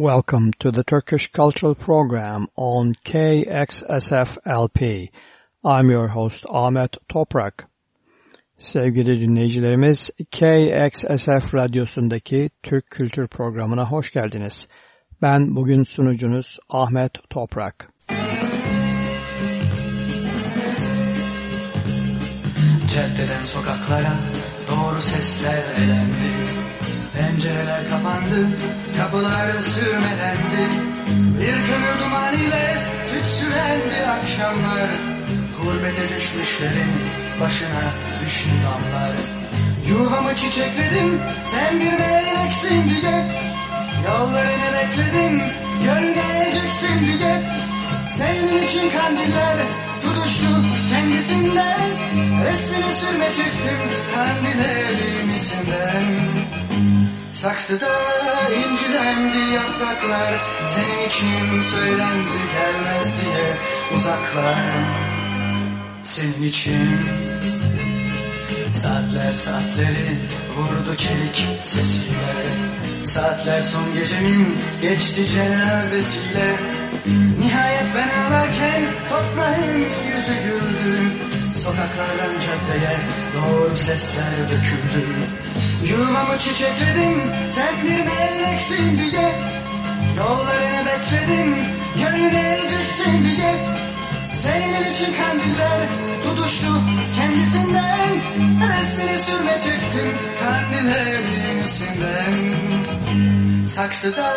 Welcome to the Turkish Cultural Program on KXSF-LP. I'm your host Ahmet Toprak. Sevgili dinleyicilerimiz, KXSF Radyosu'ndaki Türk Kültür Programı'na hoş geldiniz. Ben bugün sunucunuz Ahmet Toprak. Caddeden sokaklara doğru sesler elendi Pencereler kapandı, kapılar sürmelendi. Bir kömür duman ile tütsülendi akşamlar. Gurbete düşmüşlerin başına düştü damlar. Yuvamı çiçekledim, sen bir meleksin diye Yollarını bekledim, göndereceksin diye Senin için kandiller tutuştu kendisinden. Resmini sürme çektim kandil elimizden Saksıda incilendi yapraklar Senin için söylendi gelmez diye uzaklar. Senin için Saatler saatleri vurdu çelik sesiyle. Saatler son gecemin geçti cenazesiyle. Nihayet ben ağlarken toprağın yüzü güldü Sokaklardan caddeye doğru sesler döküldü. Yuvamı çiçekledim sen bir meleksin diye. Yollarını bekledim yöneleceksin diye. Senin için kandiller tutuştu kendisinden Resmini sürme çektim. Kandillerin üstünden Saksıda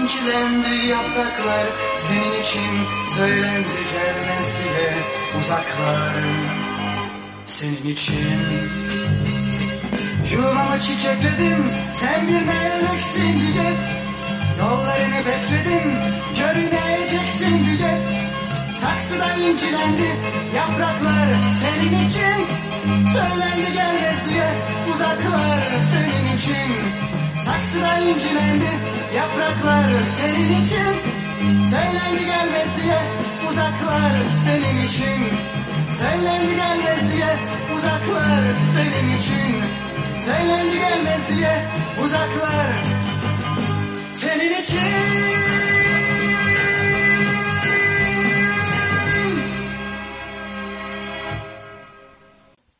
incilendi yapraklar Senin için söylendi gelmez diye uzaklar Senin için. Yuvamı çiçekledim sen bir meleksin diye Yollarını bekledim görüneceksin diye Saksıda incilendi yapraklar senin için. Söylendi gelmez diye uzaklar senin için. Saksıda incilendi yapraklar senin için. Söylendi gelmez diye uzaklar senin için Gelmez diye uzaklar senin için gelmez diye uzaklar senin için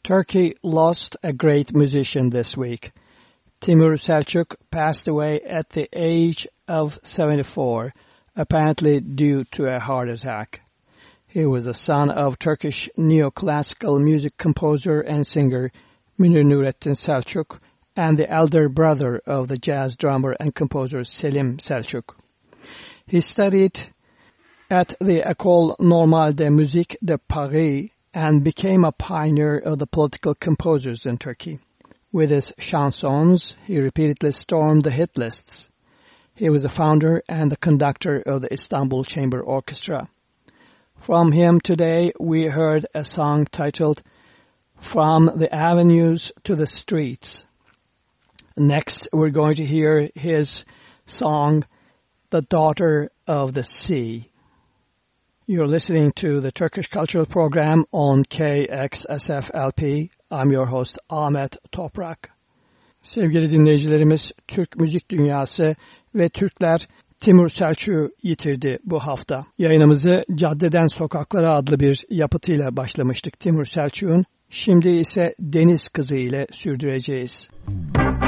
Turkey lost a great musician this week. Timur Selçuk passed away at the age of 74, apparently due to a heart attack. He was the son of Turkish neoclassical music composer and singer Münir Nurettin Selçuk and the elder brother of the jazz drummer and composer Selim Selçuk. He studied at the École Normale de Musique de Paris and became a pioneer of the political composers in Turkey. With his chansons, he repeatedly stormed the hit lists. He was the founder and the conductor of the Istanbul Chamber Orchestra. From him today, we heard a song titled From the Avenues to the Streets. Next, we're going to hear his song, The Daughter of the Sea. You're listening to the Turkish Cultural Program on KXSF-LP. I'm your host Ahmet Toprak. Sevgili dinleyicilerimiz, Türk müzik dünyası ve Türkler Timur Selçuk'u yitirdi bu hafta. Yayınımızı Caddeden Sokaklara adlı bir yapıtıyla başlamıştık Timur Selçuk'un. Şimdi ise Deniz Kızı ile sürdüreceğiz. Müzik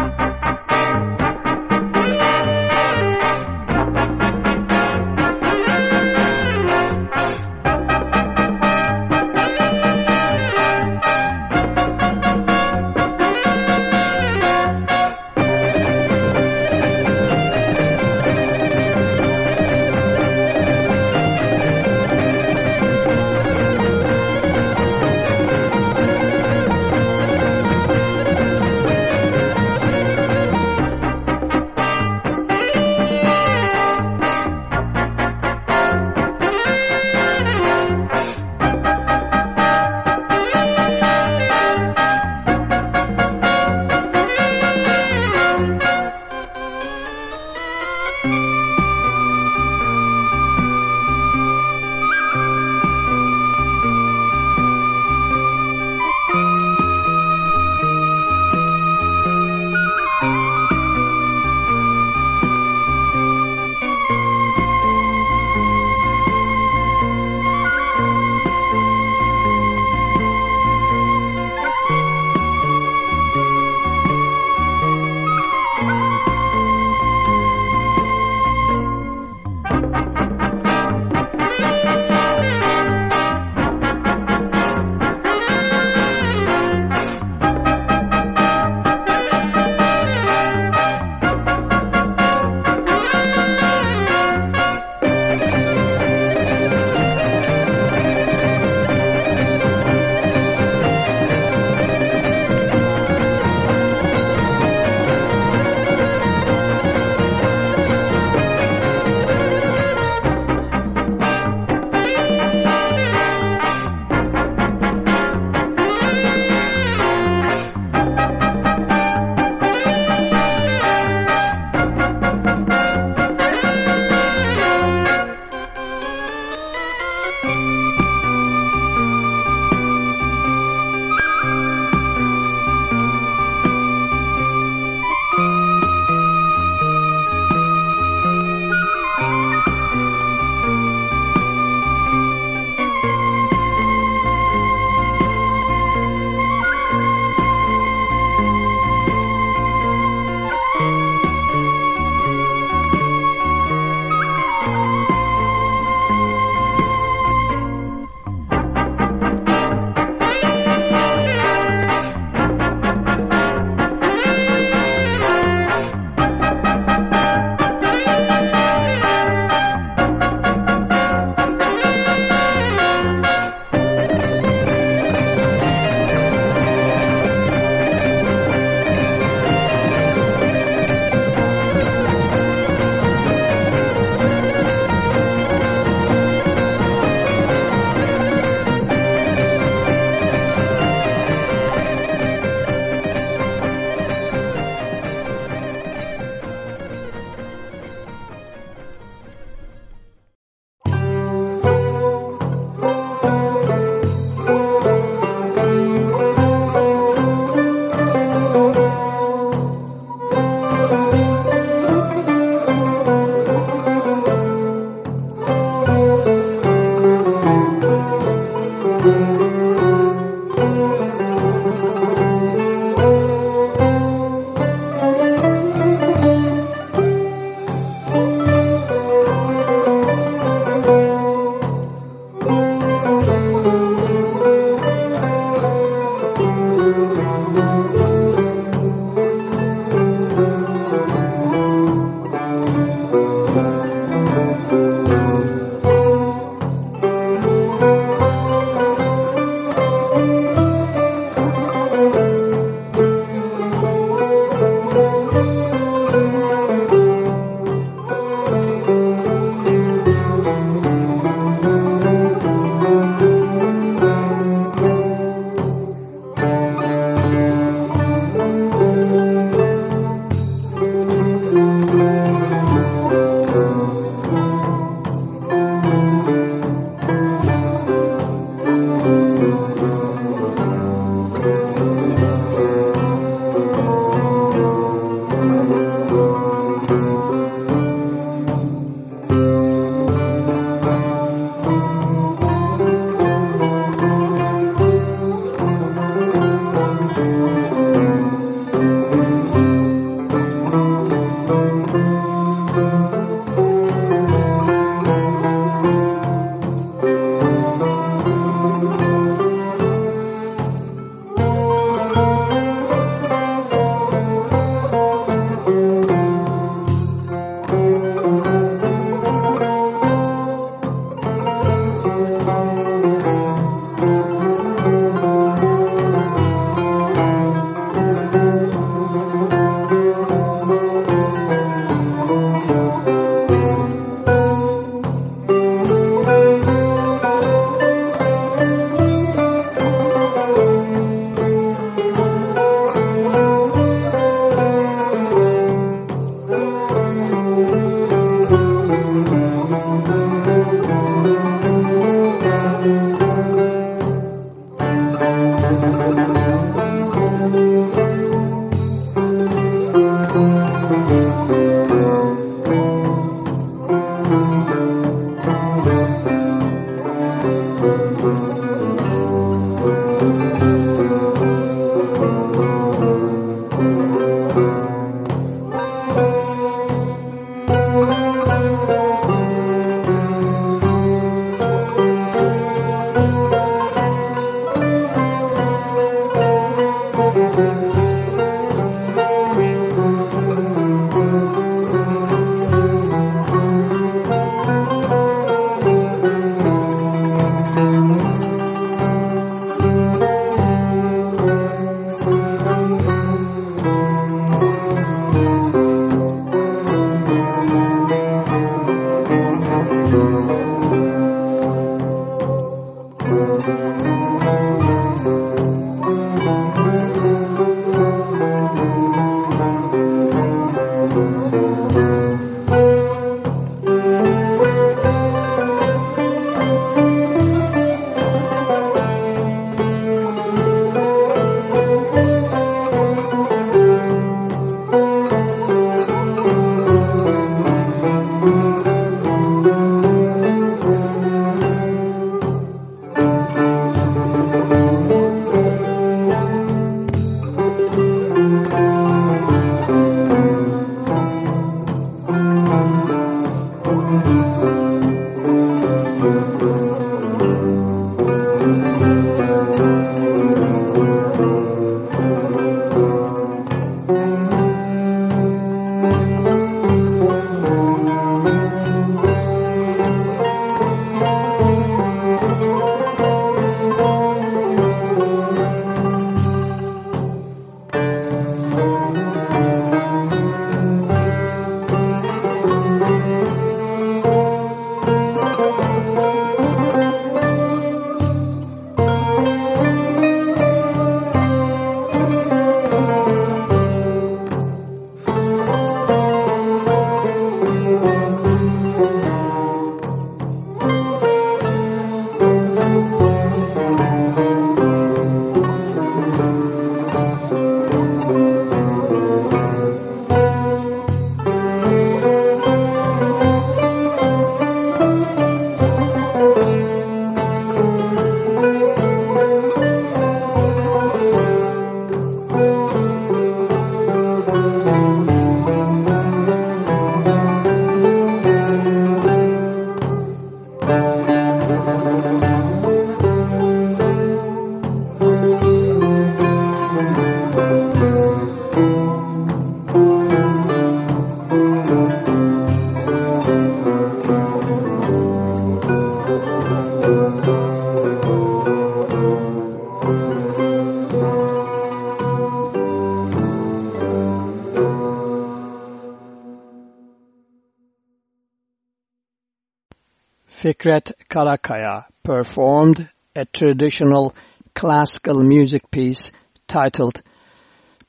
Fikret Karakaya performed a traditional classical music piece titled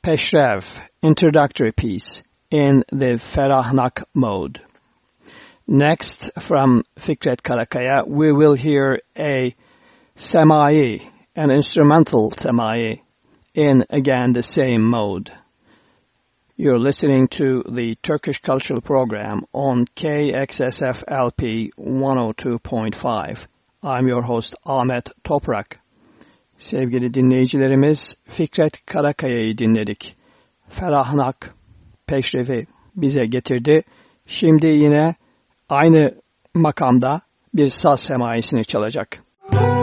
Peshrev, introductory piece, in the Ferahnak mode. Next, from Fikret Karakaya, we will hear a semai, an instrumental semai, in again the same mode. You're listening to the Turkish Cultural Program on KXSF LP 102.5. I'm your host Ahmet Toprak. Sevgili dinleyicilerimiz Fikret Karakaya'yı dinledik. Ferahnak Peşrevi bize getirdi. Şimdi yine aynı makamda bir saz semaisini çalacak. Now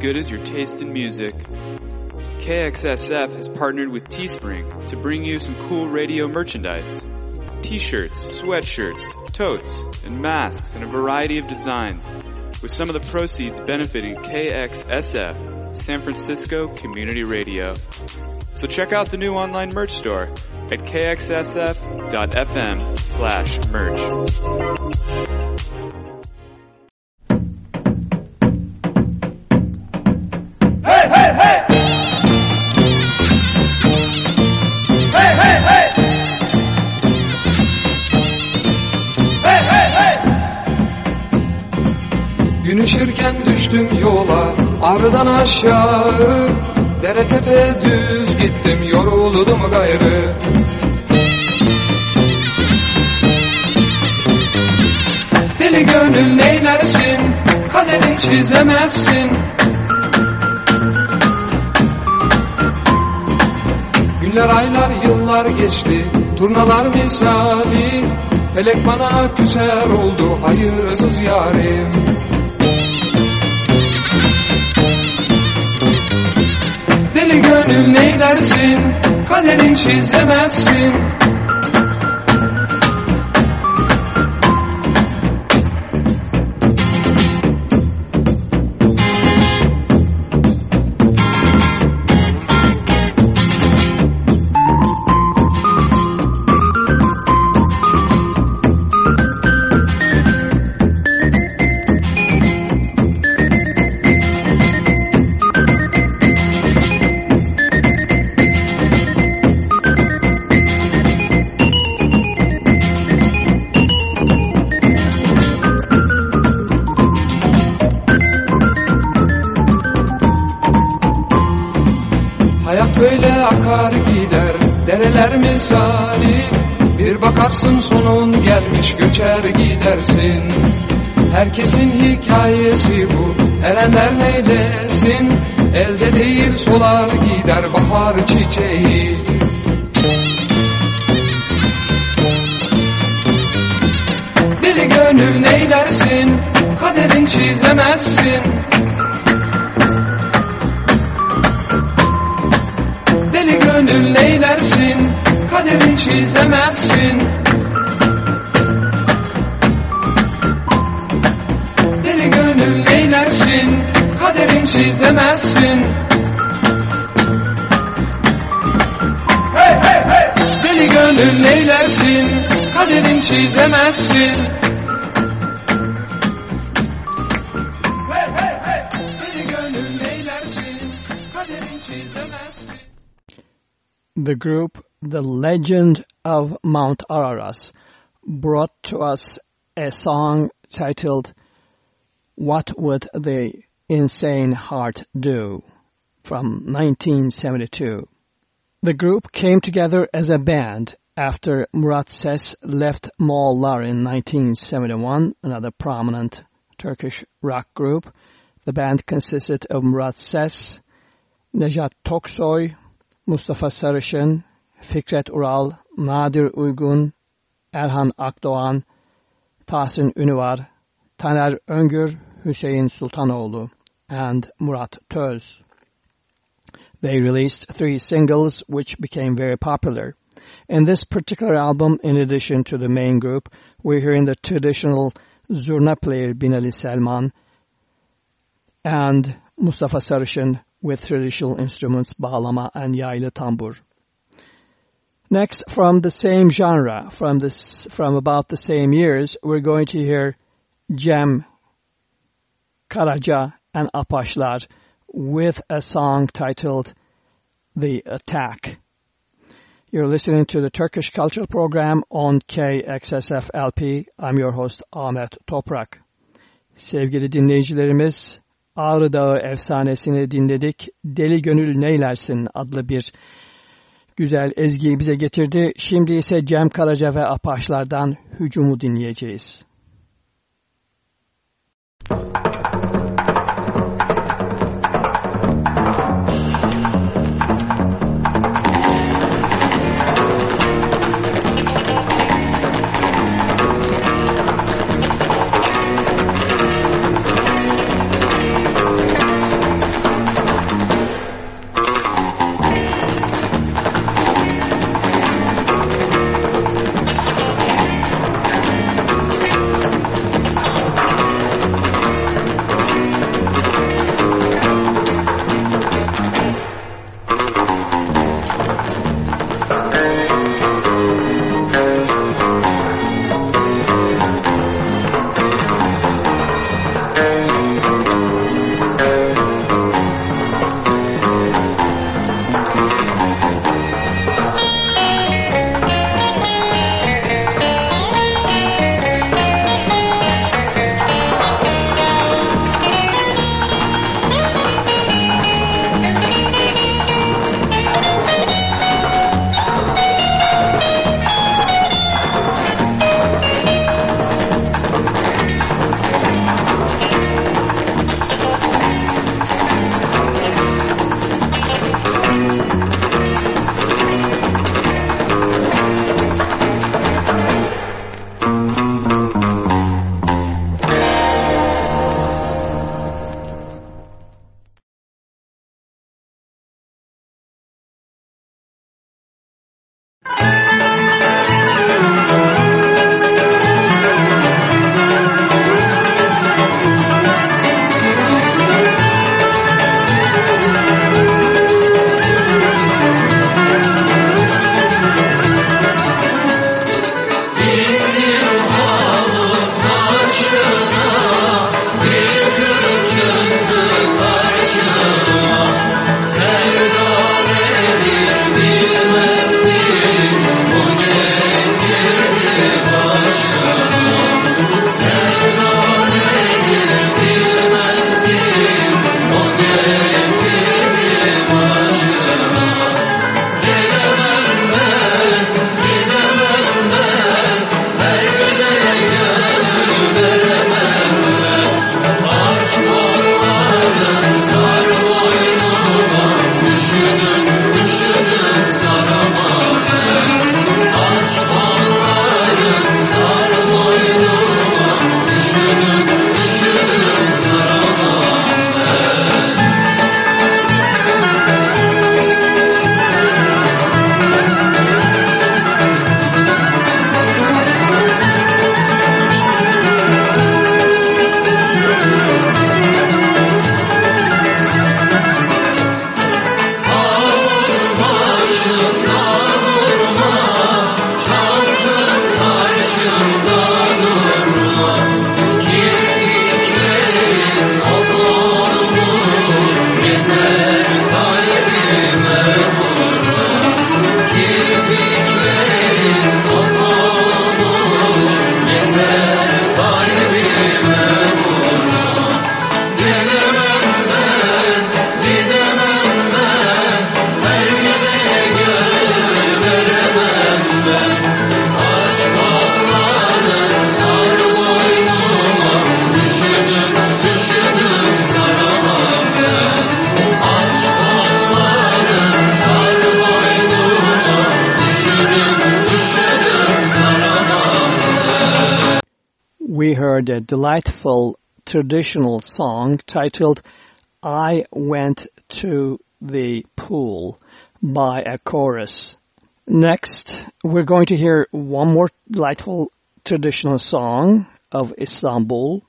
good as your taste in music. KXSF has partnered with Teespring to bring you some cool radio merchandise. T-shirts, sweatshirts, totes, and masks in a variety of designs, with some of the proceeds benefiting KXSF, San Francisco Community Radio. So check out the new online merch store at kxsf.fm slash merch. Gün ışırken düştüm yola Ardan aşağı Dere tepe düz gittim Yoruldum gayrı. Deli gönül neylersin Kaderin çizemezsin. Günler aylar yıllar geçti Turnalar misali. Felek bana küser oldu hayırsız yarim Deli gönlüm ne dersin? Kaderin çizemezsin. Misali. Bir bakarsın sonun gelmiş Göçer gidersin. Herkesin hikayesi bu Erenler neylesin Elde değil solar gider Bahar çiçeği. Deli gönül neylersin Kaderin çizemezsin. Deli gönül neylersin Kaderin çizemezsin. Deli gönül neylersin Kaderin çizemezsin. Deli gönül neylersin Kaderin çizemezsin group The Legend of Mount Ararat brought to us a song titled What Would the Insane Heart Do from 1972. The group came together as a band after Murat Ses left Moğollar in 1971, another prominent Turkish rock group. The band consisted of Murat Ses, Nejat Toksoy, Mustafa Sarışın, Fikret Ural, Nadir Uygun, Erhan Akdoğan, Tahsin Ünüvar, Taner Öngür, Hüseyin Sultanoğlu, and Murat Töz. They released three singles which became very popular. In this particular album, in addition to the main group, we're hearing the traditional zurna player Binali Selman and Mustafa Sarışın with traditional instruments bağlama and yaylı tambur. Next, from the same genre, from this, from about the same years, we're going to hear Cem Karaca and Apaşlar with a song titled The Attack. You're listening to the Turkish Cultural Program on KXSF-LP. I'm your host Ahmet Toprak. Sevgili dinleyicilerimiz, Ağrı Dağı efsanesini dinledik. Deli Gönül Neylersin adlı bir güzel ezgiyi bize getirdi. Şimdi ise Cem Karaca ve Apaşlardan Hücumu dinleyeceğiz. Delightful traditional song titled I Went to the Pool by a chorus. Next, we're going to hear one more delightful traditional song of Istanbul.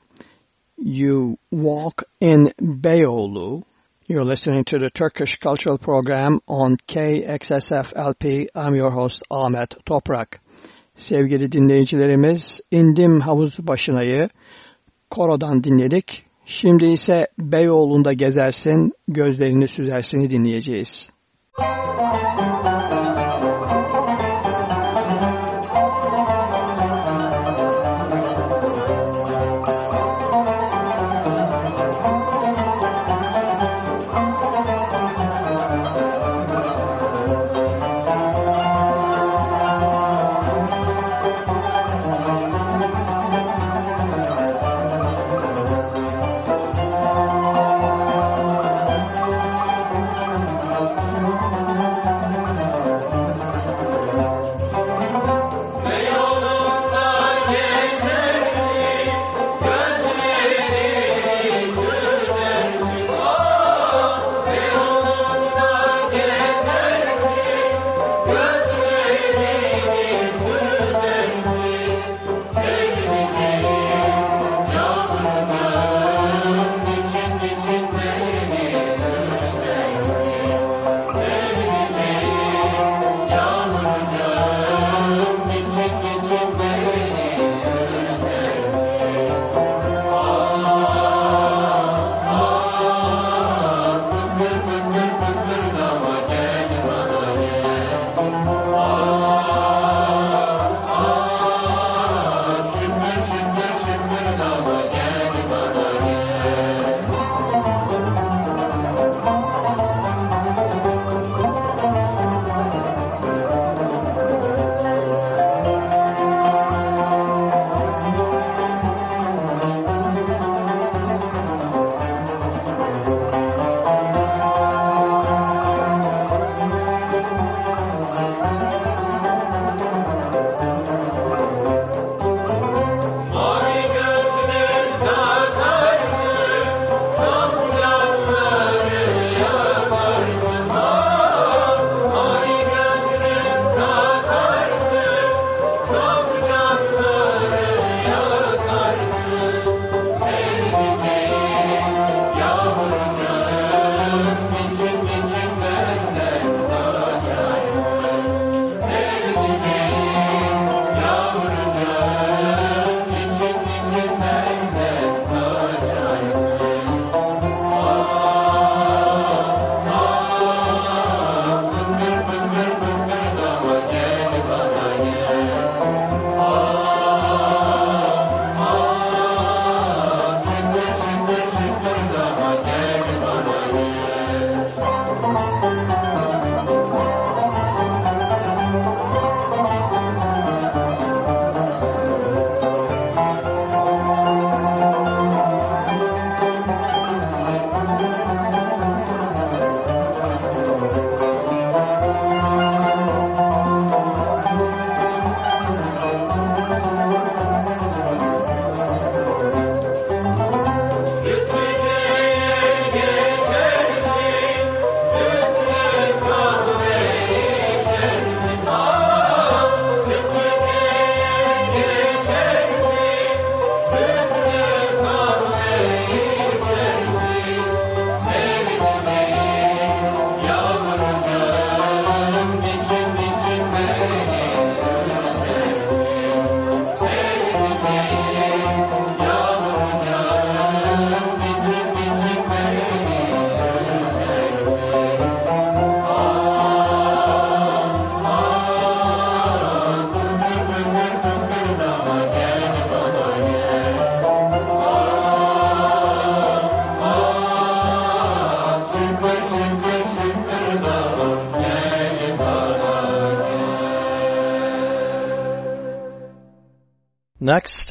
You Walk in Beyoğlu. You're listening to the Turkish Cultural Program on KXSF LP. I'm your host Ahmet Toprak. Sevgili dinleyicilerimiz, indim havuz başınayı korodan dinledik. Şimdi ise Beyoğlu'nda gezersin, gözlerini süzersini dinleyeceğiz. Müzik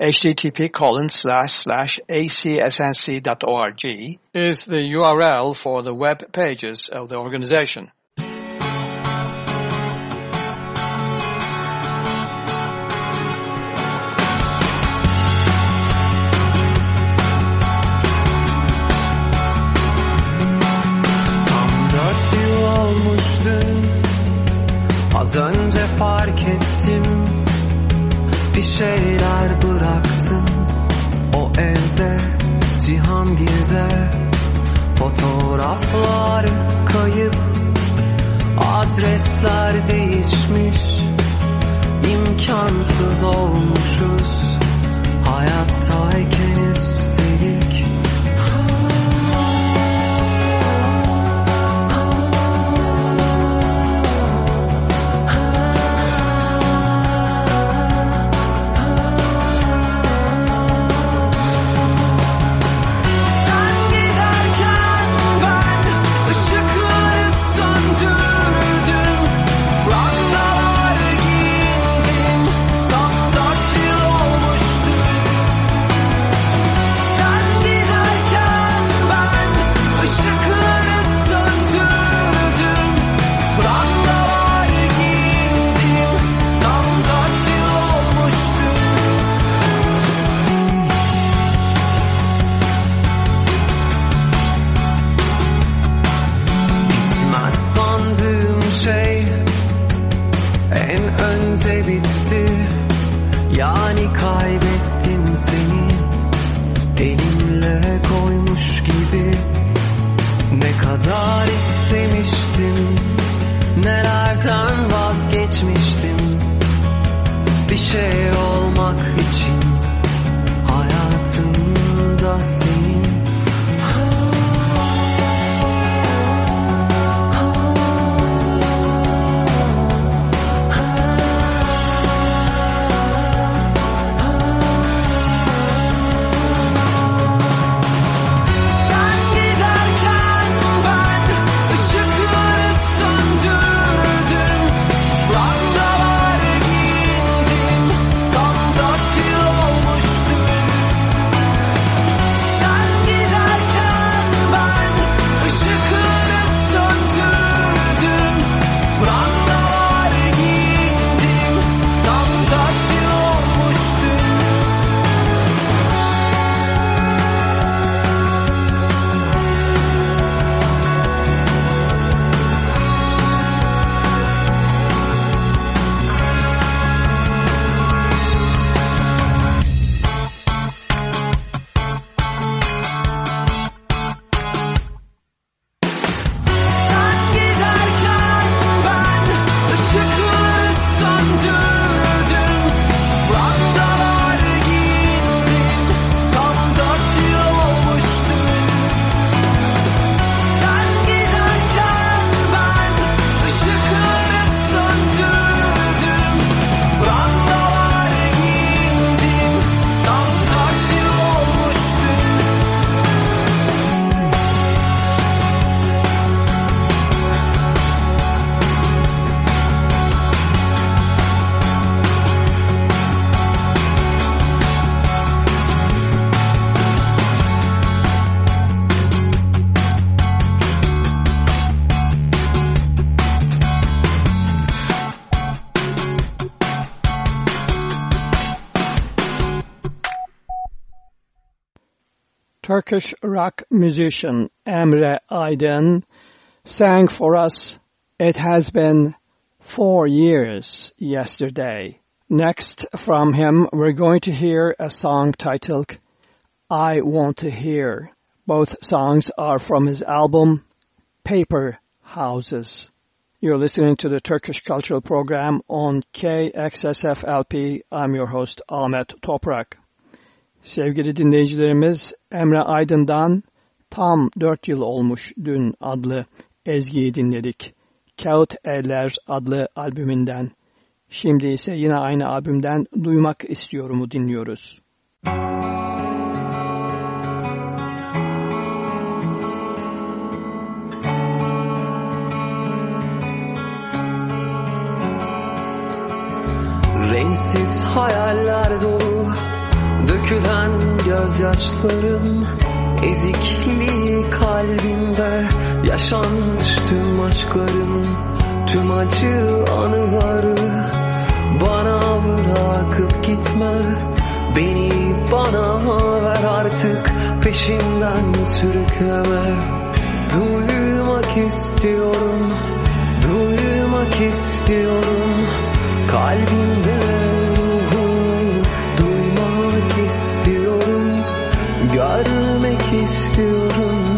Http colon slash slash acsnc.org is the URL for the web pages of the organization. Turkish rock musician Emre Aydın sang for us It Has Been Four Years Yesterday. Next from him we're going to hear a song titled I Want to Hear. Both songs are from his album Paper Houses. You're listening to the Turkish Cultural Program on KXSFLP. I'm your host Ahmet Toprak. Sevgili dinleyicilerimiz Emre Aydın'dan Tam 4 yıl olmuş dün adlı ezgiyi dinledik. Kağıt Erler adlı albümünden. Şimdi ise yine aynı albümden Duymak İstiyorum'u dinliyoruz. Renksiz hayaller dolu Dökülen gözyaşlarım Ezikliği kalbimde. Yaşanmış tüm aşklarım Tüm acı anıları Bana bırakıp gitme. Beni bana ver artık Peşimden sürükleme. Duymak istiyorum Duymak istiyorum. Kalbimde Görmek istiyorum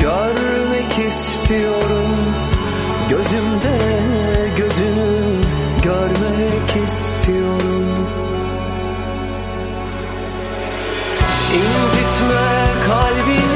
Görmek istiyorum. Gözümde gözünü görmek istiyorum. İncitme kalbimi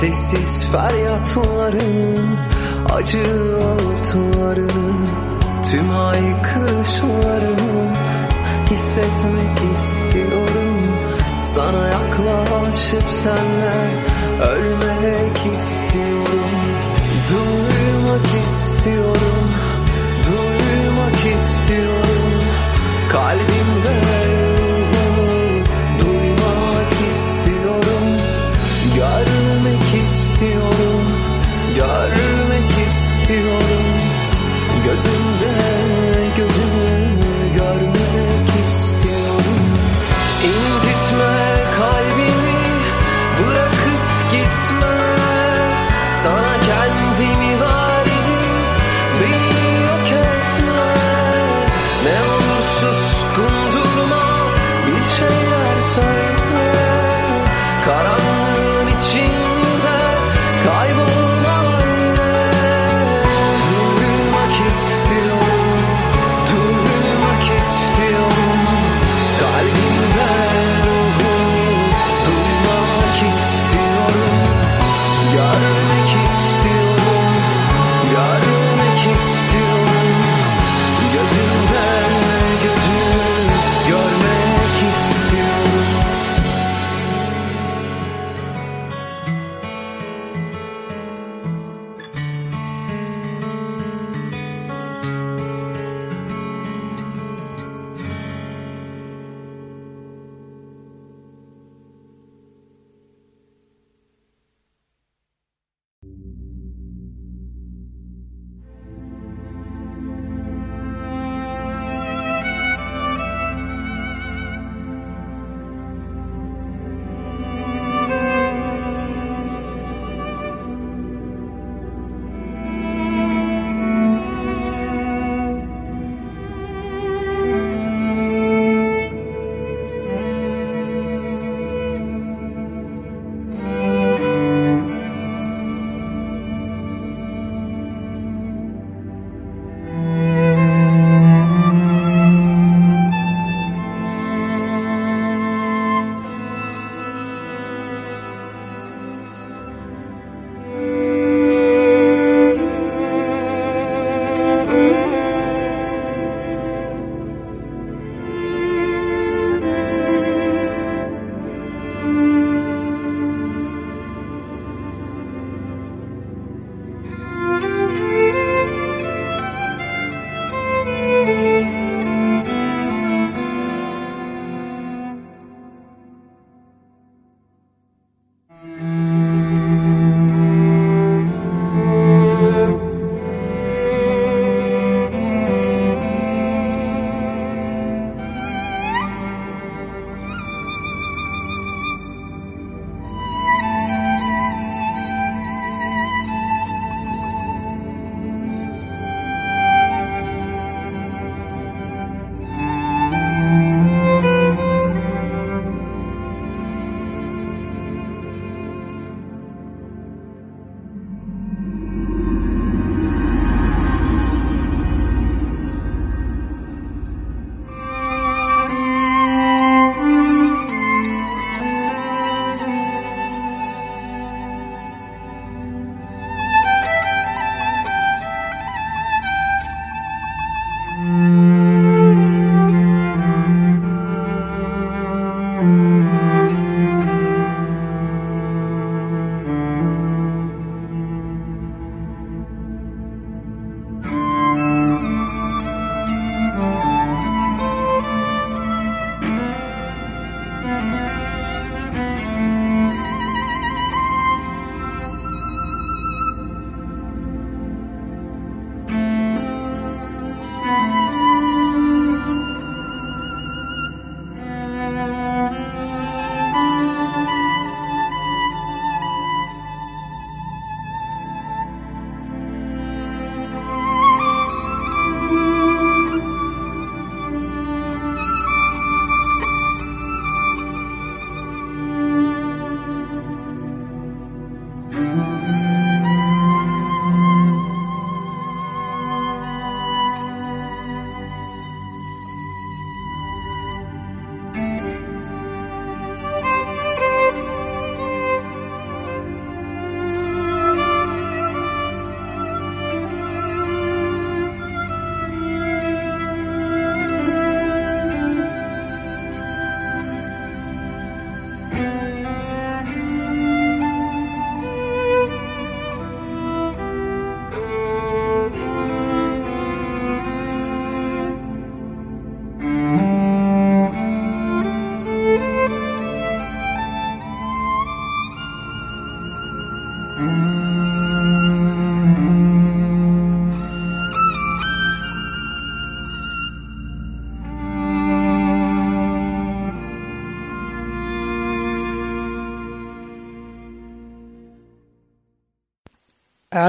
Sessiz feryatların Acı ağıtların Tüm haykırışlarını Hissetmek istiyorum Sana yaklaşıp senle Ölmek istiyorum. Duymak istiyorum Duymak istiyorum. Kalbimde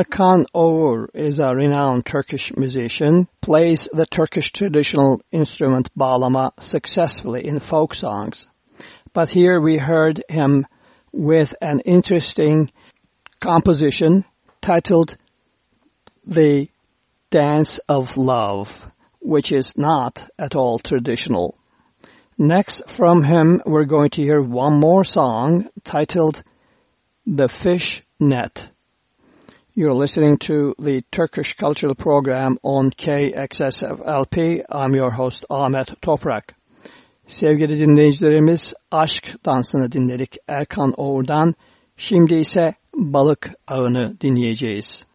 Erkan Oğur is a renowned Turkish musician, plays the Turkish traditional instrument bağlama successfully in folk songs. But here we heard him with an interesting composition titled The Dance of Love, which is not at all traditional. Next from him we're going to hear one more song titled The Fish Net. You're listening to the Turkish Cultural Program on KXSFLP. I'm your host Ahmet Toprak. Sevgili dinleyicilerimiz Aşk Dansını dinledik Erkan Oğur'dan. Şimdi ise Balık Ağını dinleyeceğiz.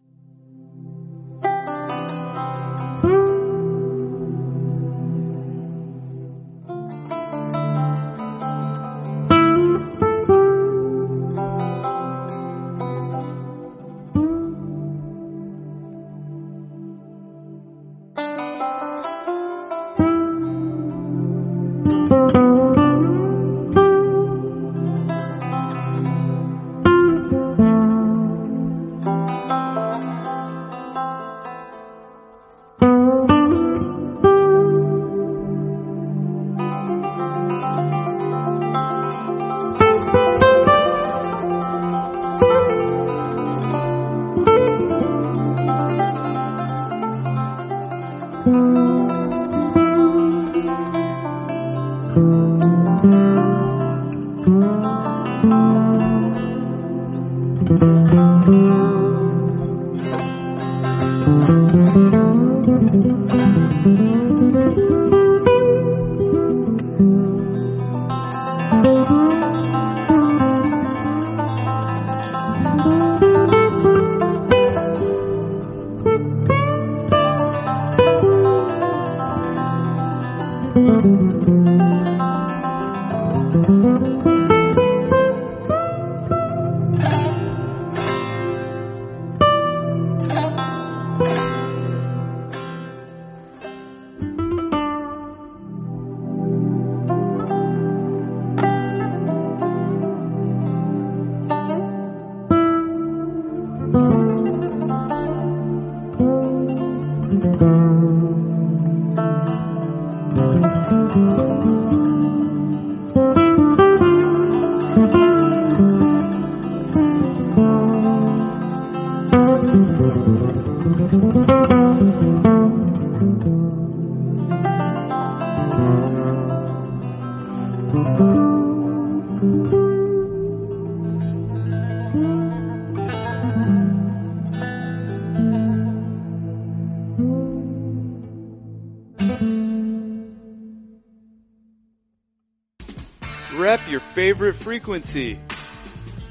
Favorite frequency.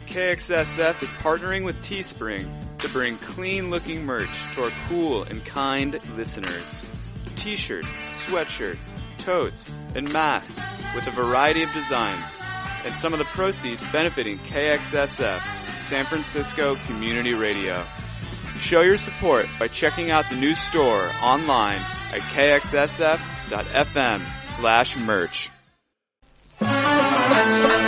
KXSF is partnering with Teespring to bring clean looking merch to our cool and kind listeners. T-shirts, sweatshirts, totes, and masks with a variety of designs and some of the proceeds benefiting KXSF, San Francisco Community Radio. Show your support by checking out the new store online at kxsf.fm slash merch. Thank you.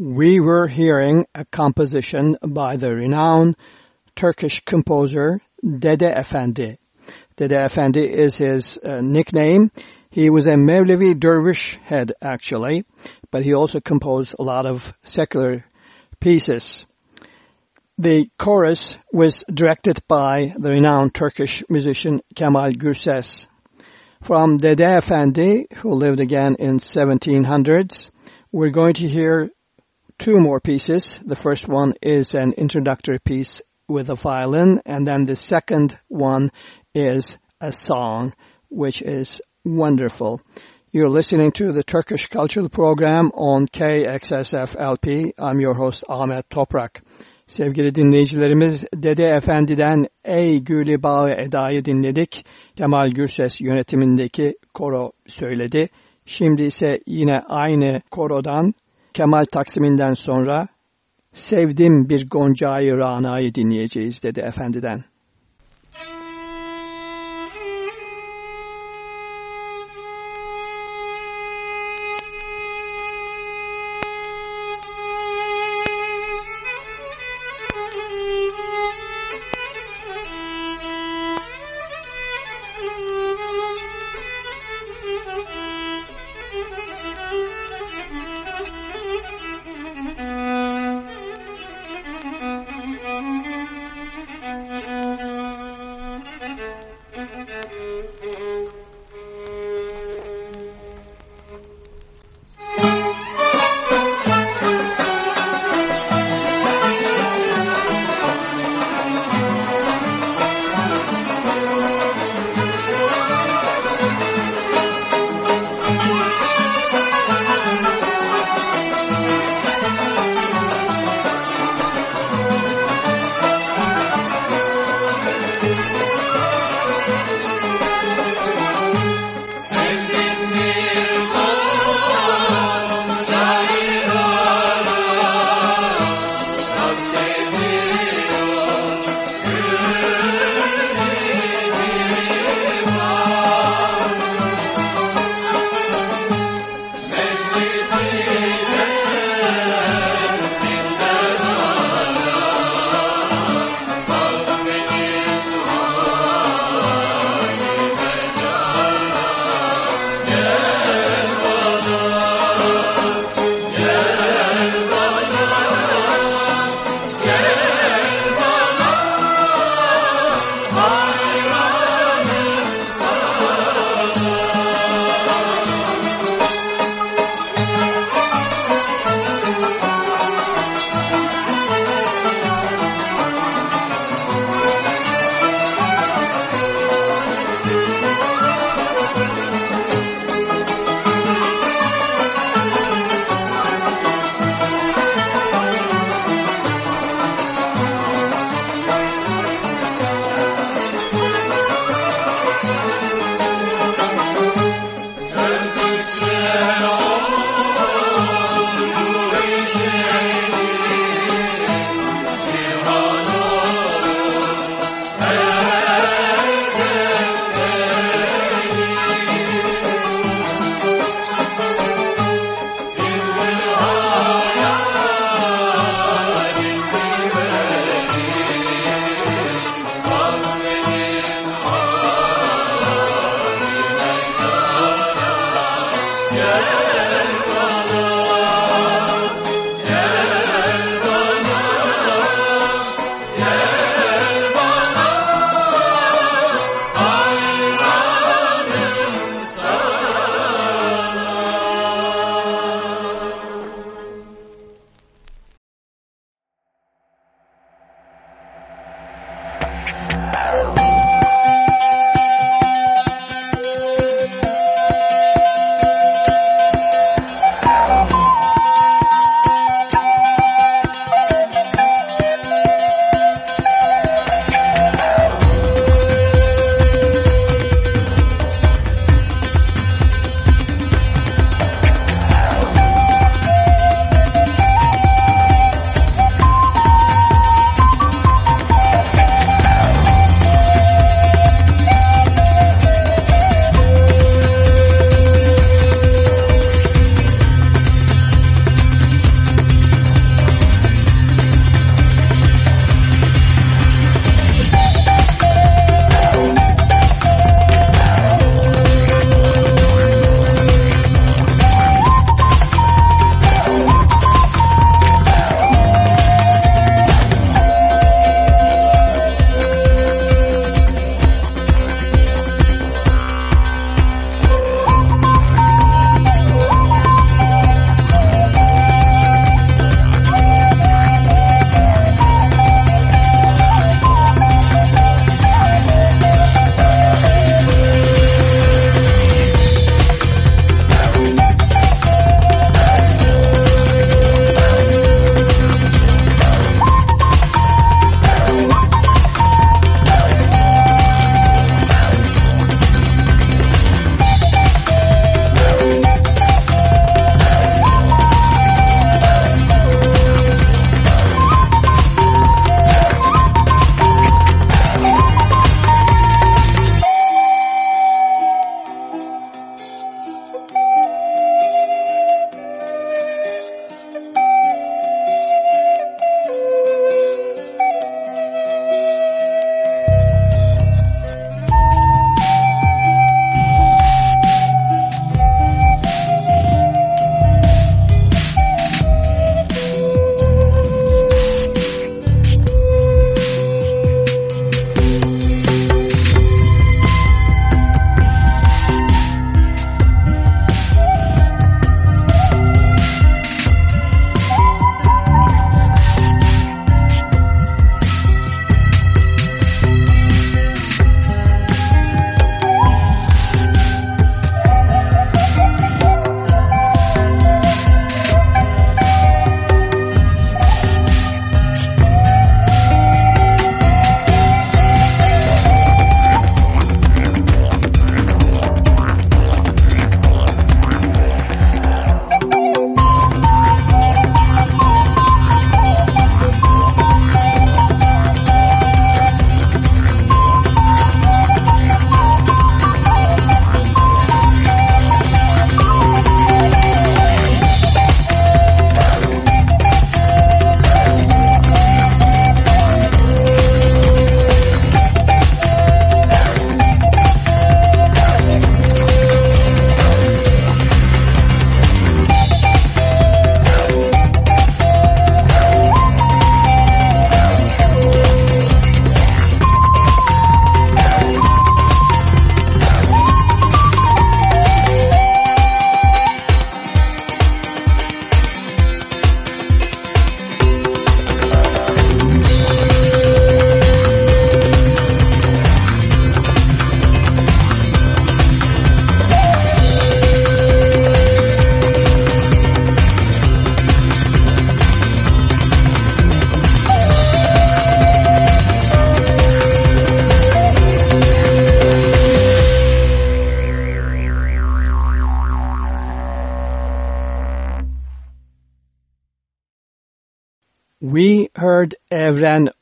We were hearing a composition by the renowned Turkish composer Dede Efendi. Dede Efendi is his uh, nickname. He was a Mevlevi dervish head, actually, but he also composed a lot of secular pieces. The chorus was directed by the renowned Turkish musician Kemal Gürses. From Dede Efendi, who lived again in 1700s, we're going to hear two more pieces. The first one is an introductory piece with a violin, and then the second one is a song, which is wonderful. You're listening to the Turkish Cultural Program on KXSF LP. I'm your host Ahmet Toprak. Sevgili dinleyicilerimiz Dede Efendi'den Ey Gülü Bağı Eda'yı dinledik. Kemal Gürses yönetimindeki koro söyledi. Şimdi ise yine aynı korodan Kemal Taksim'inden sonra Sevdim bir Gonca'yı Rana'yı dinleyeceğiz dedi efendiden.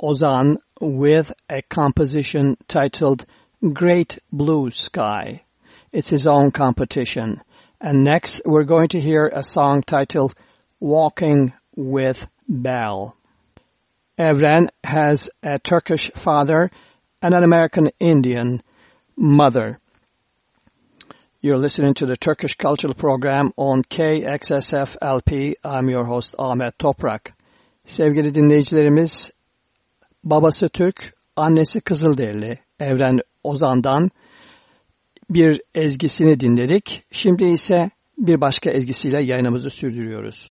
Ozan with a composition titled Great Blue Sky. It's his own competition. And next we're going to hear a song titled Walking with Belle. Evren has a Turkish father and an American Indian mother. You're listening to the Turkish Cultural Program on KXSF LP. I'm your host Ahmet Toprak. Sevgili dinleyicilerimiz, babası Türk, annesi Kızılderili, Evren Ozan'dan bir ezgisini dinledik. Şimdi ise bir başka ezgisiyle yayınımızı sürdürüyoruz.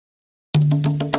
Müzik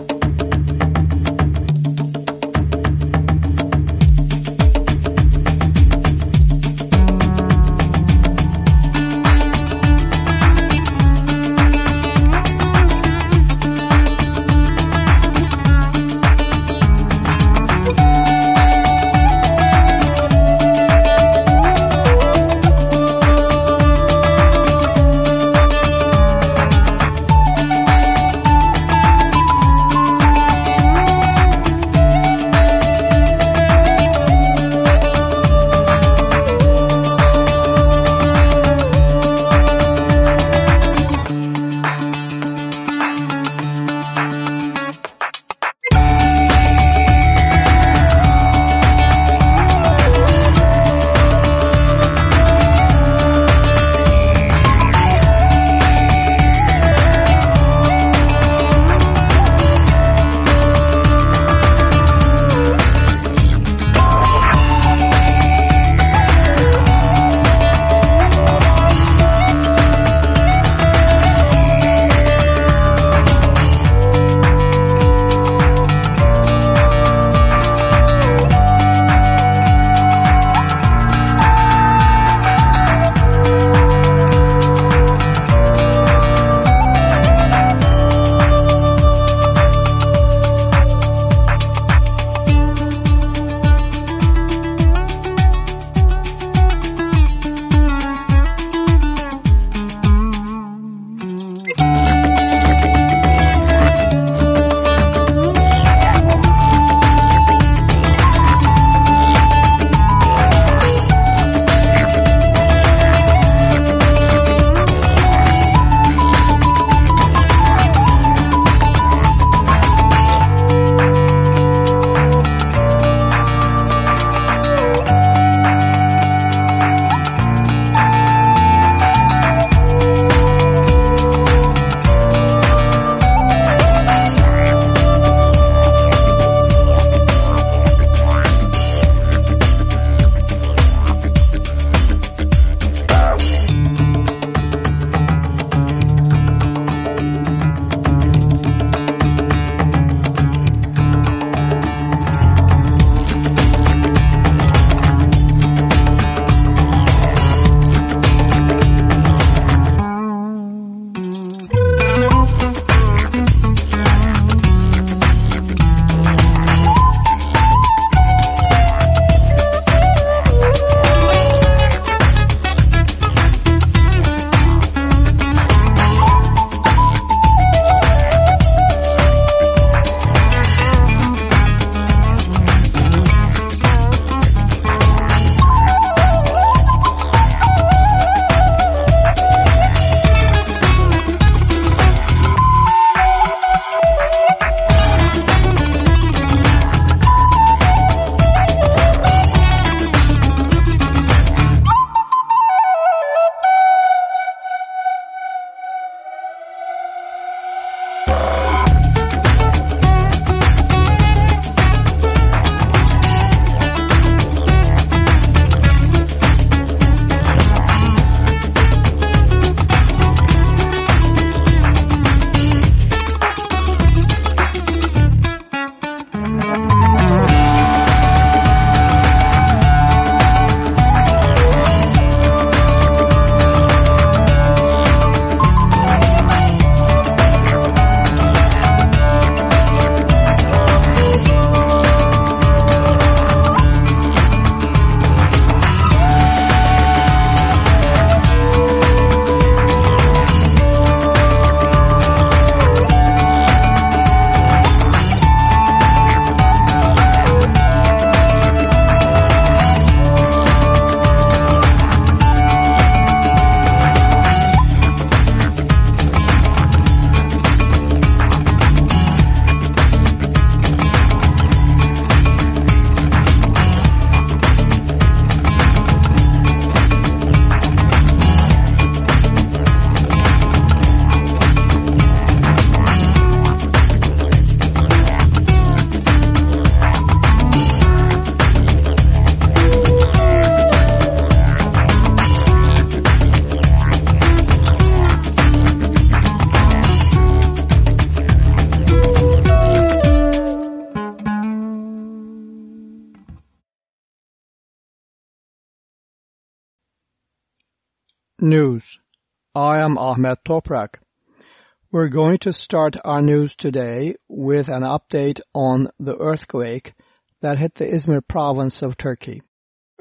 We're going to start our news today with an update on the earthquake that hit the Izmir province of Turkey.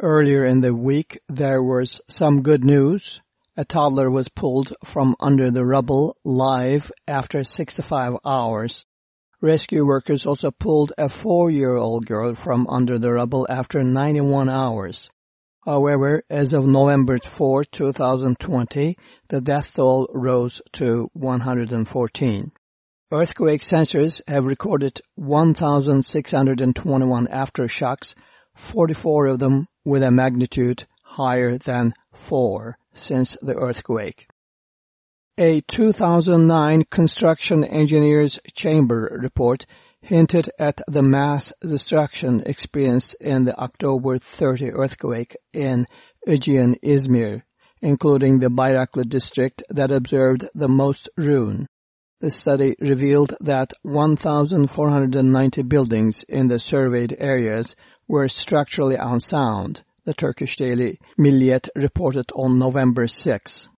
Earlier in the week, there was some good news. A toddler was pulled from under the rubble live after 65 hours. Rescue workers also pulled a four-year-old girl from under the rubble after 91 hours. However, as of November 4, 2020, the death toll rose to 114. Earthquake sensors have recorded 1,621 aftershocks, 44 of them with a magnitude higher than 4 since the earthquake. A 2009 Construction Engineers Chamber report hinted at the mass destruction experienced in the October 30 earthquake in Aegean Izmir, including the Bayraklı district that observed the most ruin. The study revealed that 1,490 buildings in the surveyed areas were structurally unsound, the Turkish daily Milliyet reported on November 6.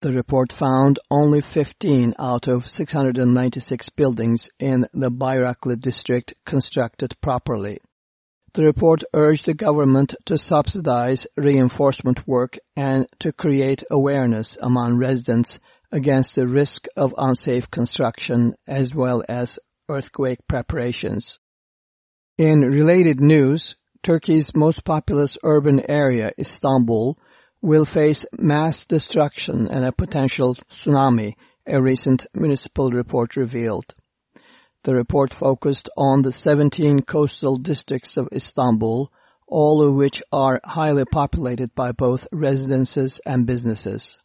The report found only 15 out of 696 buildings in the Bayraklı district constructed properly. The report urged the government to subsidize reinforcement work and to create awareness among residents against the risk of unsafe construction as well as earthquake preparations. In related news, Turkey's most populous urban area, Istanbul, will face mass destruction and a potential tsunami, a recent municipal report revealed. The report focused on the 17 coastal districts of Istanbul, all of which are highly populated by both residences and businesses.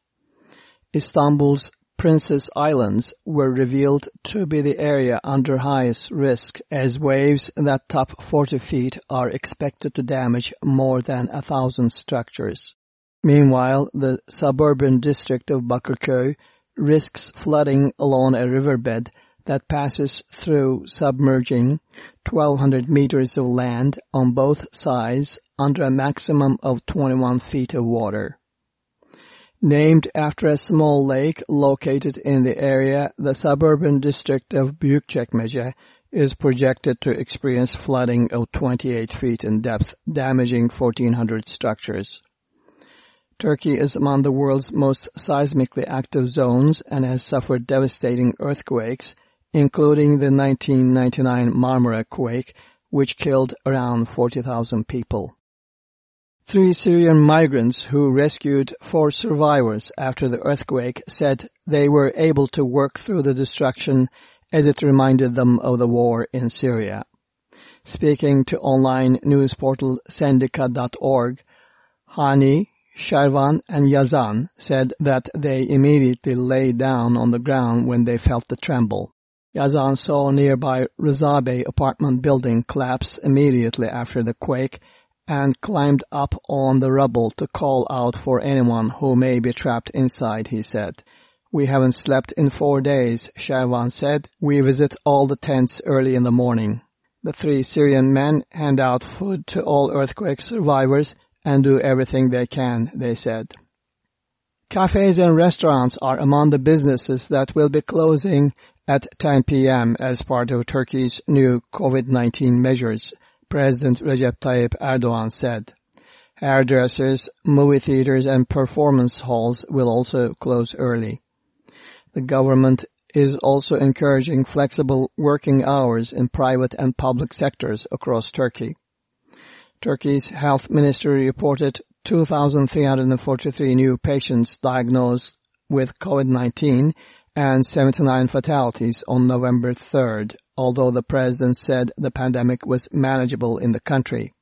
Istanbul's Princess Islands were revealed to be the area under highest risk as waves that top 40 feet are expected to damage more than a thousand structures. Meanwhile, the suburban district of Bakırköy risks flooding along a riverbed that passes through submerging 1,200 meters of land on both sides under a maximum of 21 feet of water. Named after a small lake located in the area, the suburban district of Büyükçekmece is projected to experience flooding of 28 feet in depth, damaging 1,400 structures. Turkey is among the world's most seismically active zones and has suffered devastating earthquakes, including the 1999 Marmara quake, which killed around 40,000 people. Three Syrian migrants who rescued four survivors after the earthquake said they were able to work through the destruction as it reminded them of the war in Syria. Speaking to online news portal Sendika.org, Hani, Shervan and Yazan said that they immediately lay down on the ground when they felt the tremble. Yazan saw nearby Rızabey apartment building collapse immediately after the quake and climbed up on the rubble to call out for anyone who may be trapped inside, he said. We haven't slept in four days, Shervan said. We visit all the tents early in the morning. The three Syrian men hand out food to all earthquake survivors and do everything they can, they said. Cafes and restaurants are among the businesses that will be closing at 10 p.m. as part of Turkey's new COVID-19 measures, President Recep Tayyip Erdogan said. Hairdressers, movie theaters and performance halls will also close early. The government is also encouraging flexible working hours in private and public sectors across Turkey. Turkey's health ministry reported 2,343 new patients diagnosed with COVID-19 and 79 fatalities on November 3rd, although the president said the pandemic was manageable in the country.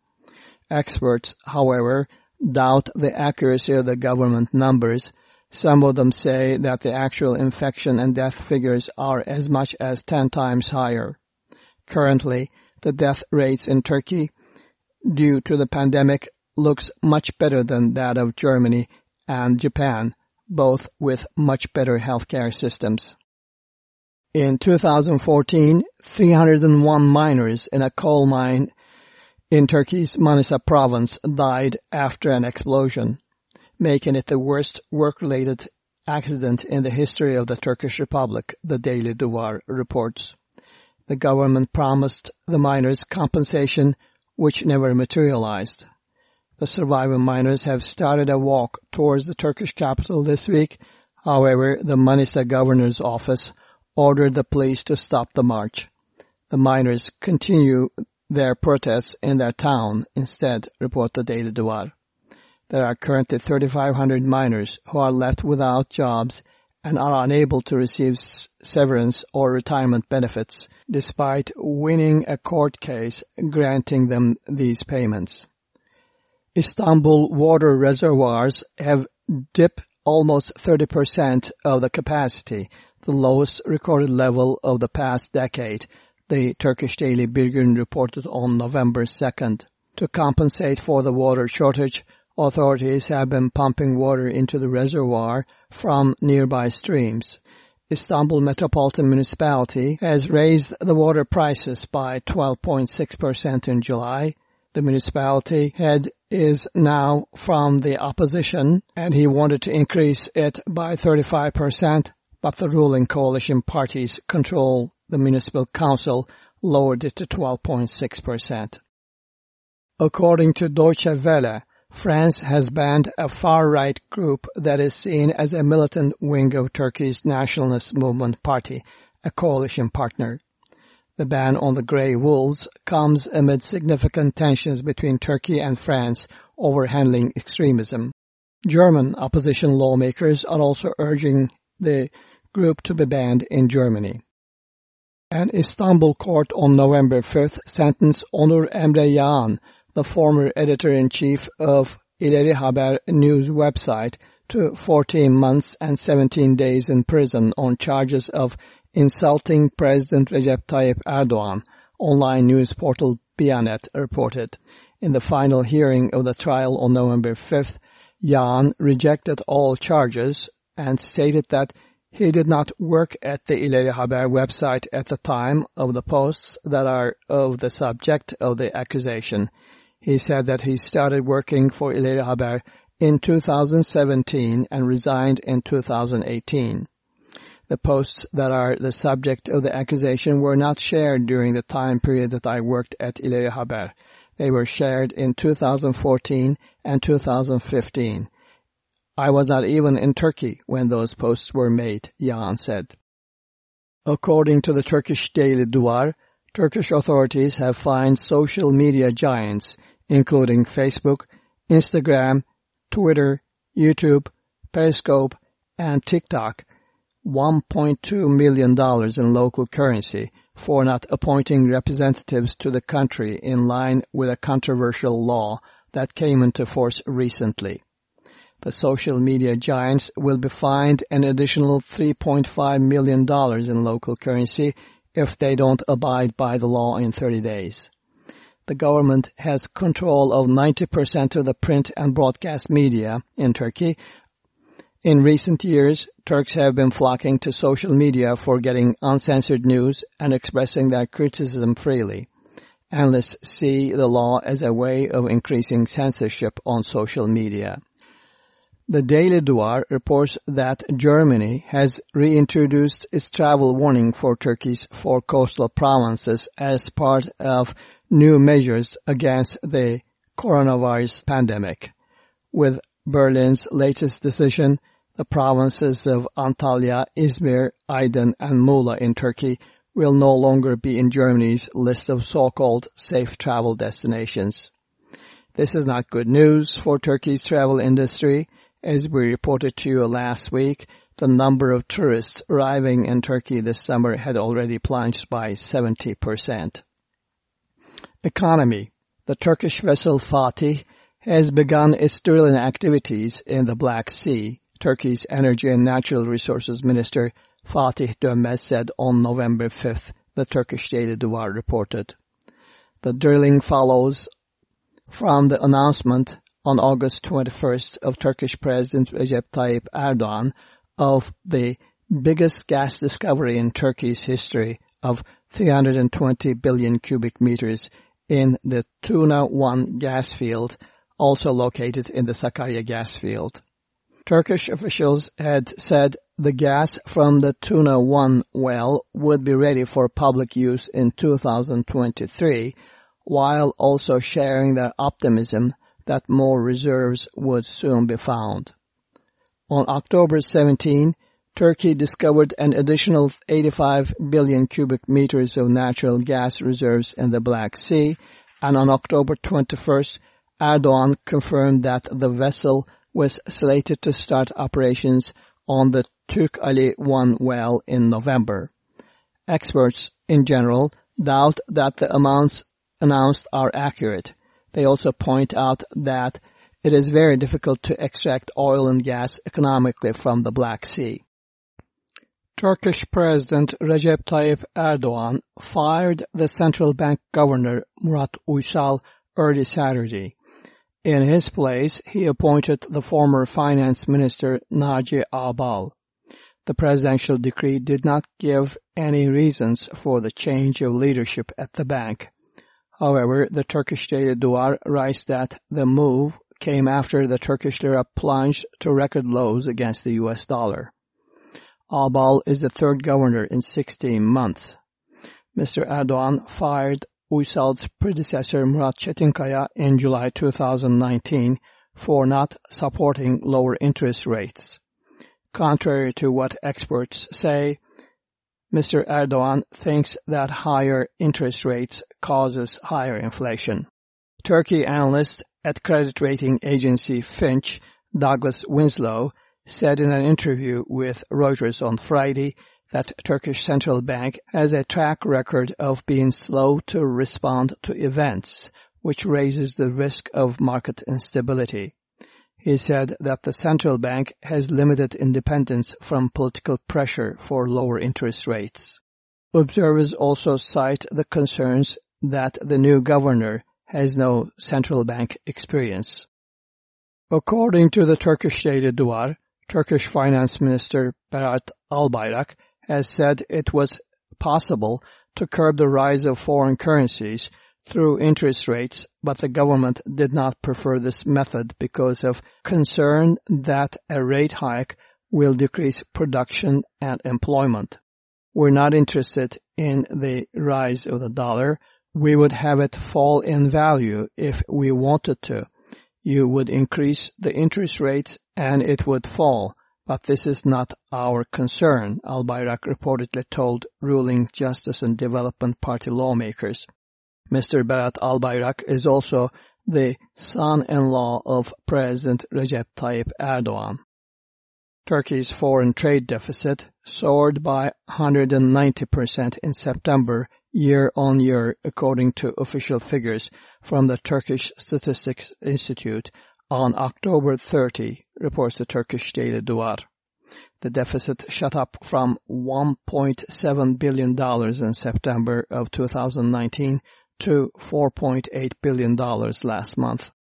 Experts, however, doubt the accuracy of the government numbers. Some of them say that the actual infection and death figures are as much as 10 times higher. Currently, the death rates in Turkey due to the pandemic looks much better than that of Germany and Japan, both with much better healthcare systems. In 2014, 301 miners in a coal mine in Turkey's Manisa province died after an explosion. making it the worst work-related accident in the history of the Turkish Republic, the Daily Duvar reports. The government promised the miners compensation, which never materialized. The surviving miners have started a walk towards the Turkish capital this week. However, the Manisa governor's office ordered the police to stop the march. The miners continue their protests in their town instead, report the Daily Duvar. There are currently 3,500 miners who are left without jobs and are unable to receive severance or retirement benefits despite winning a court case granting them these payments. Istanbul water reservoirs have dipped almost 30% of the capacity, the lowest recorded level of the past decade, the Turkish daily Bir Gün reported on November 2nd. To compensate for the water shortage, authorities have been pumping water into the reservoir from nearby streams. Istanbul Metropolitan Municipality has raised the water prices by 12.6% in July. The municipality head is now from the opposition and he wanted to increase it by 35%, but the ruling coalition parties control the municipal council lowered it to 12.6%. According to Deutsche Welle, France has banned a far-right group that is seen as a militant wing of Turkey's nationalist movement party, a coalition partner. The ban on the Grey Wolves comes amid significant tensions between Turkey and France over handling extremism. German opposition lawmakers are also urging the group to be banned in Germany. An Istanbul court on November 5th sentenced Onur Emre Yağan, the former editor-in-chief of İleri Haber news website, to 14 months and 17 days in prison on charges of insulting President Recep Tayyip Erdogan, online news portal Bianet reported. In the final hearing of the trial on November 5th, Yağan rejected all charges and stated that he did not work at the İleri Haber website at the time of the posts that are of the subject of the accusation. He said that he started working for İleri Haber in 2017 and resigned in 2018. The posts that are the subject of the accusation were not shared during the time period that I worked at İleri Haber. They were shared in 2014 and 2015. I was not even in Turkey when those posts were made, Yağan said. According to the Turkish daily Duvar, Turkish authorities have fined social media giants, including Facebook, Instagram, Twitter, YouTube, Periscope, and TikTok, $1.2 million in local currency for not appointing representatives to the country in line with a controversial law that came into force recently. The social media giants will be fined an additional $3.5 million in local currency if they don't abide by the law in 30 days. The government has control of 90% of the print and broadcast media in Turkey. In recent years, Turks have been flocking to social media for getting uncensored news and expressing their criticism freely. Analysts see the law as a way of increasing censorship on social media. The Daily Duvar reports that Germany has reintroduced its travel warning for Turkey's four coastal provinces as part of new measures against the coronavirus pandemic. With Berlin's latest decision, the provinces of Antalya, Izmir, Aydın, and Muğla in Turkey will no longer be in Germany's list of so-called safe travel destinations. This is not good news for Turkey's travel industry, as we reported to you last week, the number of tourists arriving in Turkey this summer had already plunged by 70%. Economy The Turkish vessel Fatih has begun its drilling activities in the Black Sea, Turkey's Energy and Natural Resources Minister Fatih Dönmez said on November 5th, the Turkish Daily Duvar reported. The drilling follows from the announcement on August 21st of Turkish President Recep Tayyip Erdogan of the biggest gas discovery in Turkey's history of 320 billion cubic meters in the Tuna 1 gas field, also located in the Sakarya gas field. Turkish officials had said the gas from the Tuna 1 well would be ready for public use in 2023, while also sharing their optimism that more reserves would soon be found. On October 17, Turkey discovered an additional 85 billion cubic meters of natural gas reserves in the Black Sea, and on October 21st, Erdogan confirmed that the vessel was slated to start operations on the Türkali 1 well in November. Experts, in general, doubt that the amounts announced are accurate. They also point out that it is very difficult to extract oil and gas economically from the Black Sea. Turkish President Recep Tayyip Erdogan fired the central bank governor Murat Uysal early Saturday. In his place, he appointed the former finance minister Naci Ağbal. The presidential decree did not give any reasons for the change of leadership at the bank. However, the Turkish daily Duvar writes that the move came after the Turkish lira plunged to record lows against the US dollar. Ağbal is the third governor in 16 months. Mr. Erdogan fired Uysal's predecessor Murat Çetinkaya in July 2019 for not supporting lower interest rates. Contrary to what experts say, Mr. Erdogan thinks that higher interest rates causes higher inflation. Turkey analyst at credit rating agency Fitch, Douglas Winslow, said in an interview with Reuters on Friday that Turkish Central Bank has a track record of being slow to respond to events, which raises the risk of market instability. He said that the central bank has limited independence from political pressure for lower interest rates. Observers also cite the concerns that the new governor has no central bank experience. According to the Turkish Daily Duvar, Turkish Finance Minister Berat Albayrak has said it was possible to curb the rise of foreign currencies through interest rates, but the government did not prefer this method because of concern that a rate hike will decrease production and employment. We're not interested in the rise of the dollar. We would have it fall in value if we wanted to. You would increase the interest rates and it would fall but this is not our concern, Albayrak reportedly told ruling Justice and Development Party lawmakers. Mr. Berat Albayrak is also the son-in-law of President Recep Tayyip Erdogan. Turkey's foreign trade deficit soared by 190% in September year-on-year according to official figures from the Turkish Statistics Institute on October 30, reports the Turkish daily Duvar. The deficit shot up from $1.7 billion in September of 2019 to $4.8 billion last month.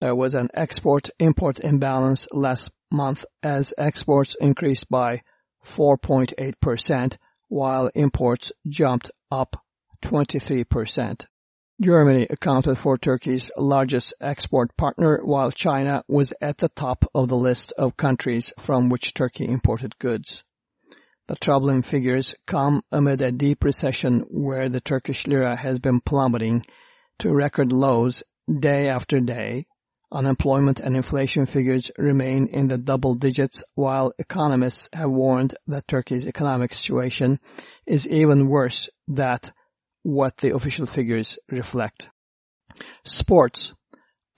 There was an export-import imbalance last month as exports increased by 4.8% while imports jumped up 23%. Germany accounted for Turkey's largest export partner, while China was at the top of the list of countries from which Turkey imported goods. The troubling figures come amid a deep recession where the Turkish lira has been plummeting to record lows day after day. Unemployment and inflation figures remain in the double digits, while economists have warned that Turkey's economic situation is even worse than what the official figures reflect. Sports.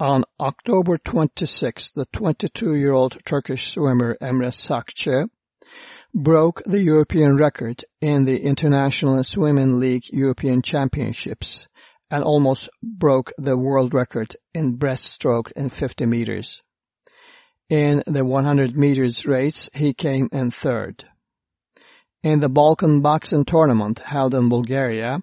On October 26, the 22-year-old Turkish swimmer Emre Sakçı broke the European record in the International Swimming League European Championships and almost broke the world record in breaststroke in 50 meters. In the 100 meters race, he came in third. In the Balkan Boxing Tournament held in Bulgaria,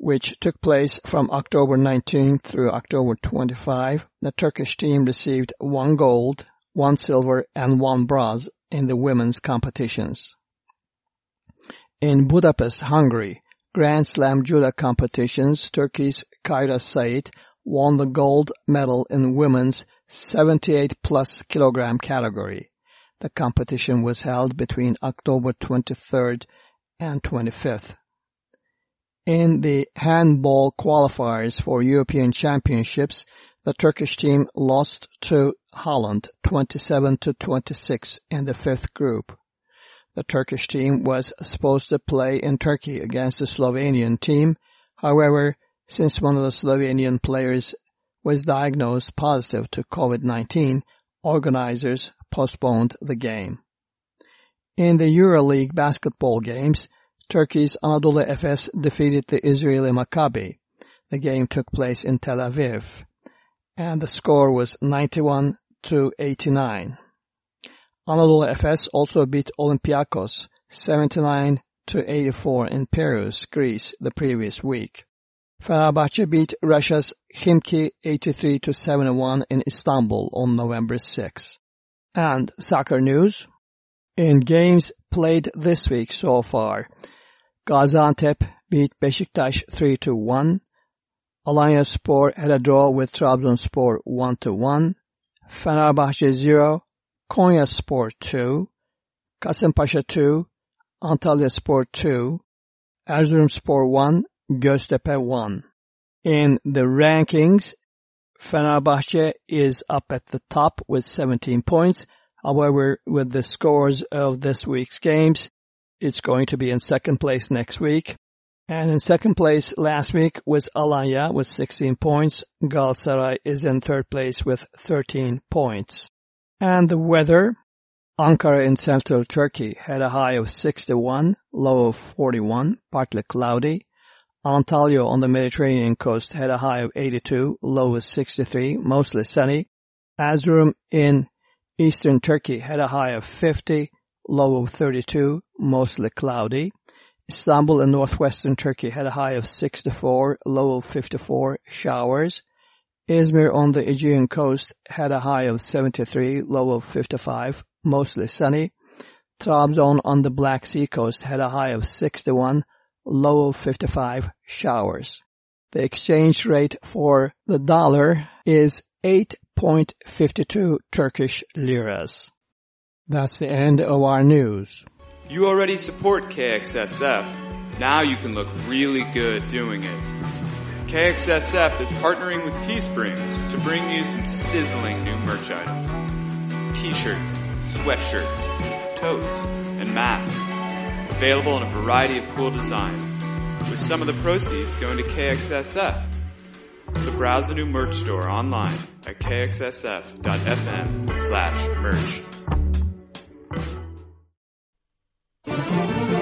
which took place from October 19 through October 25, the Turkish team received one gold, one silver, and one bronze in the women's competitions. In Budapest, Hungary, Grand Slam judo competitions, Turkey's Kayra Sayit won the gold medal in women's 78 plus kilogram category. The competition was held between October 23rd and 25th. In the handball qualifiers for European Championships, the Turkish team lost to Holland 27 to 26 in the fifth group. The Turkish team was supposed to play in Turkey against the Slovenian team. However, since one of the Slovenian players was diagnosed positive to COVID-19, organizers postponed the game. In the EuroLeague basketball games, Turkey's Anadolu Efes defeated the Israeli Maccabi. The game took place in Tel Aviv, and the score was 91 to 89. Anadolu Efes also beat Olympiacos 79 to 84 in Piraeus, Greece, the previous week. Fenerbahce beat Russia's Khimki 83 to 71 in Istanbul on November 6. And soccer news. In games played this week so far, Gaziantep beat Beşiktaş 3-1. Alanya Spor had a draw with Trabzonspor 1-1. Fenerbahce 0, Konya Spor 2, Kasımpaşa 2, Antalya Spor 2, Erzurumspor 1, Göztepe 1. In the rankings, Fenerbahce is up at the top with 17 points. However, with the scores of this week's games, it's going to be in second place next week. And in second place last week was Alanya with 16 points. Galatasaray is in third place with 13 points. And the weather, Ankara in central Turkey had a high of 61, low of 41, partly cloudy. Antalya on the Mediterranean coast had a high of 82, low of 63, mostly sunny. Erzurum in eastern Turkey had a high of 50, low of 32, mostly cloudy. Istanbul in northwestern Turkey had a high of 64, low of 54, showers. Izmir on the Aegean coast had a high of 73, low of 55, mostly sunny. Trabzon on the Black Sea coast had a high of 61, low of 55 showers. The exchange rate for the dollar is 8.52 Turkish liras. That's the end of our news. You already support KXSF. Now you can look really good doing it. KXSF is partnering with Teespring to bring you some sizzling new merch items. T-shirts, sweatshirts, totes, and masks available in a variety of cool designs, with some of the proceeds going to KXSF. So browse the new merch store online at kxsf.fm slash merch. Thank you.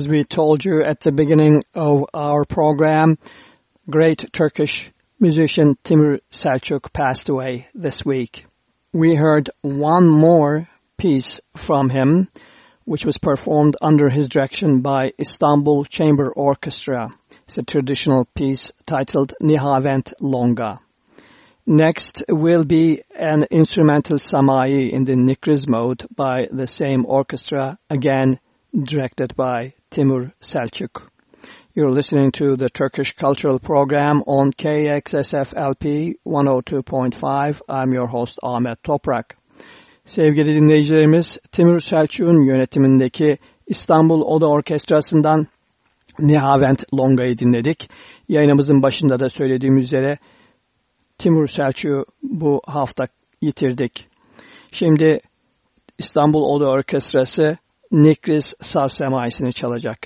As we told you at the beginning of our program, great Turkish musician Timur Selçuk passed away this week. We heard one more piece from him, which was performed under his direction by Istanbul Chamber Orchestra. It's a traditional piece titled Nihavent Longa. Next will be an instrumental Samai in the Nikriz mode by the same orchestra, again directed by Timur Selçuk. You're listening to the Turkish Cultural Program on KXSFLP 102.5. I'm your host Ahmet Toprak. Sevgili dinleyicilerimiz, Timur Selçuk'un yönetimindeki İstanbul Oda Orkestrası'ndan Nihavent Longa'yı dinledik. Yayınımızın başında da söylediğim üzere Timur Selçuk'u bu hafta yitirdik. Şimdi İstanbul Oda Orkestrası Nikris Saz çalacak.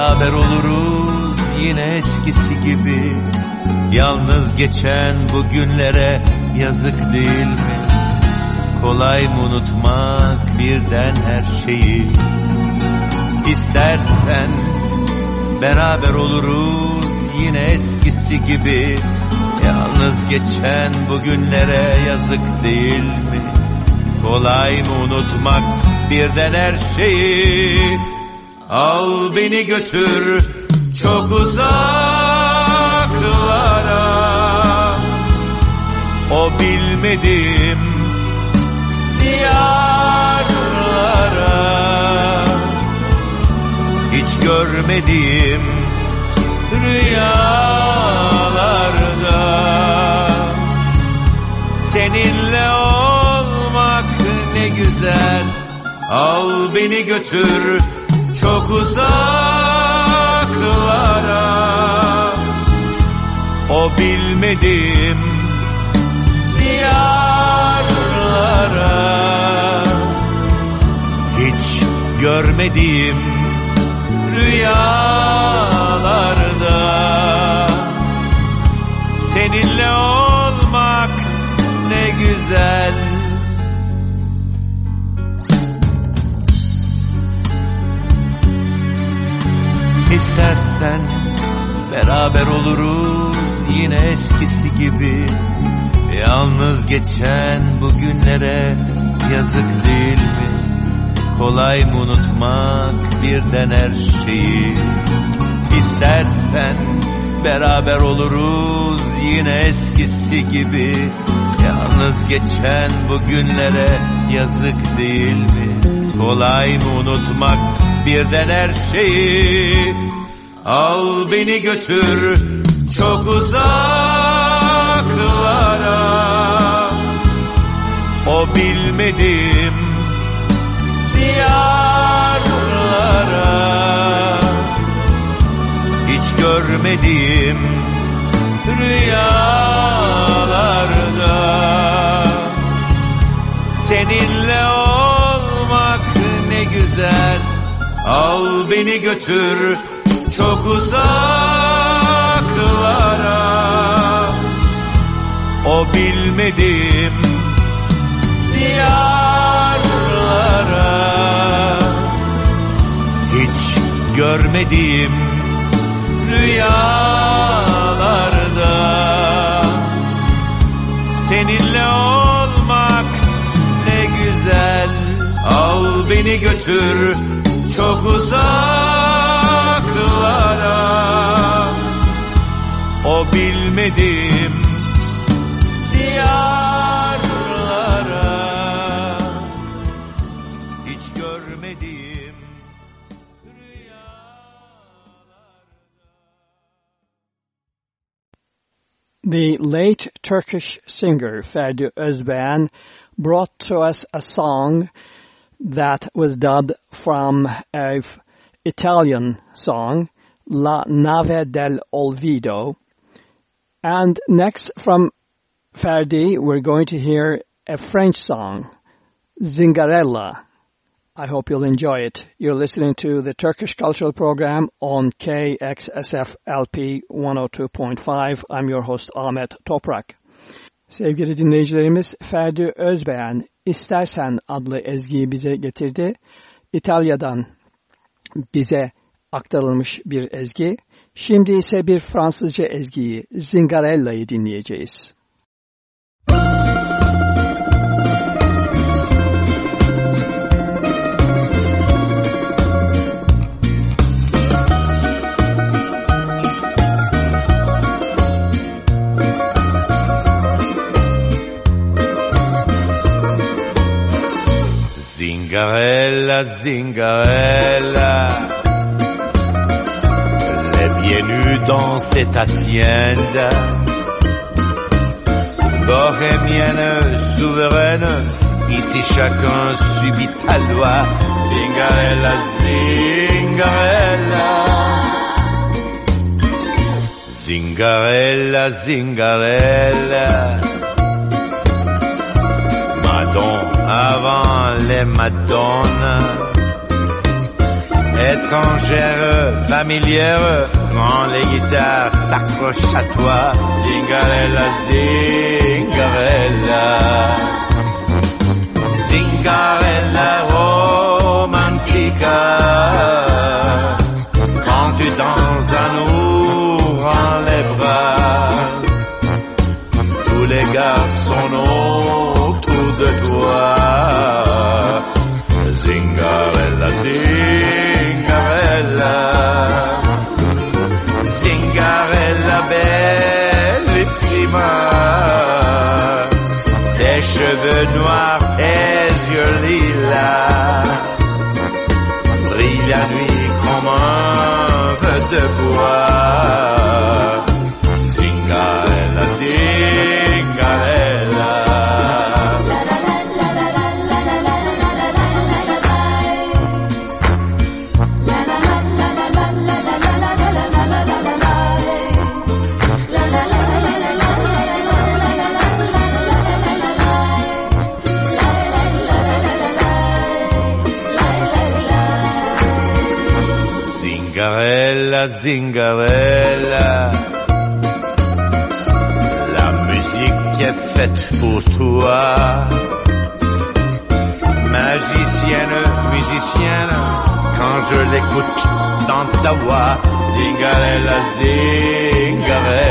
Beraber oluruz yine eskisi gibi Yalnız geçen bu günlere yazık değil mi? Kolay mı unutmak birden her şeyi? İstersen beraber oluruz yine eskisi gibi Yalnız geçen bu günlere yazık değil mi? Kolay mı unutmak birden her şeyi? Al beni götür çok uzaklara. O bilmedim diyarlara. Hiç görmediğim rüyalarda. Seninle olmak ne güzel. Al beni götür çok uzaklara. O bilmedim diyarlara. Hiç görmediğim rüyalarda. Seninle olmak ne güzel İstersen beraber oluruz yine eskisi gibi Yalnız geçen bu günlere yazık değil mi? Kolay mı unutmak birden her şeyi? İstersen beraber oluruz yine eskisi gibi Yalnız geçen bu günlere yazık değil mi? Kolay mı unutmak birden her şeyi? Al beni götür çok uzaklara. O bilmedim diyarlara. Hiç görmediğim rüyalarda. Seninle olmak ne güzel. Al beni götür çok uzaklara O bilmedim diyarlara. Hiç görmediğim rüyalarda. Seninle olmak ne güzel. Al beni götür çok uzaklara O bilmedim diyarlara Hiç görmediğim The late Turkish singer Ferdi Özbeğen brought to us a song that was dubbed from a Italian song, La Nave del Olvido. And next from Ferdi, we're going to hear a French song, Zingarella. I hope you'll enjoy it. You're listening to the Turkish Cultural Program on KXSF LP 102.5. I'm your host Ahmet Toprak. Sevgili dinleyicilerimiz Ferdi Özbeğen İstersen adlı ezgiyi bize getirdi. İtalya'dan bize aktarılmış bir ezgi. Şimdi ise bir Fransızca ezgiyi Zingarella'yı dinleyeceğiz. Zingarella, Zingarella, les bienvenus dans cette hacienda. Bohémienne, souveraine, ici chacun subit ta loi. Zingarella, Zingarella. Zingarella, Zingarella. Madon avant les madones. étrangère, familière, quand les guitares s'accrochent à toi, zingarella, zingarella, zingarella romantica, quand tu danses à nous en Zingarella. La musique est faite pour toi. Magicienne, musicienne, quand je l'écoute dans ta voix. Zingarella. Zingarella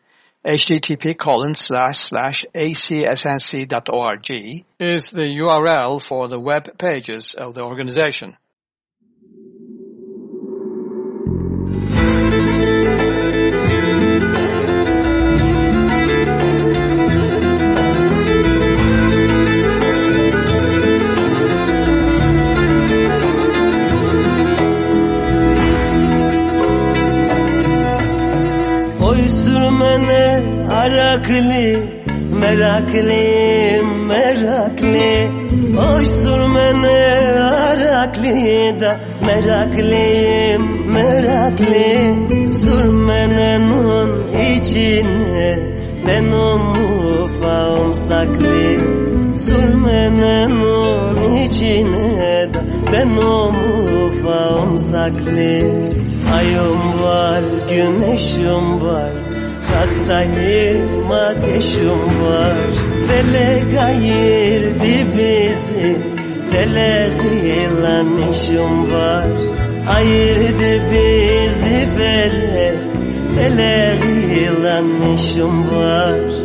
Http colon slash slash acsnc.org is the URL for the web pages of the organization. Sürmene araklı Meraklı meraklı. Oy sürmene araklı da Meraklı meraklı. Sürmenenin içine Benim ufağım saklı? Sürmenenin içine da ben o mufağım saklı? Ayım var güneşim var Hastayım ateşim var. Dele gayirdi bizi. Dele değil işim var. Ayırdı bizi böyle Dele değil işim var.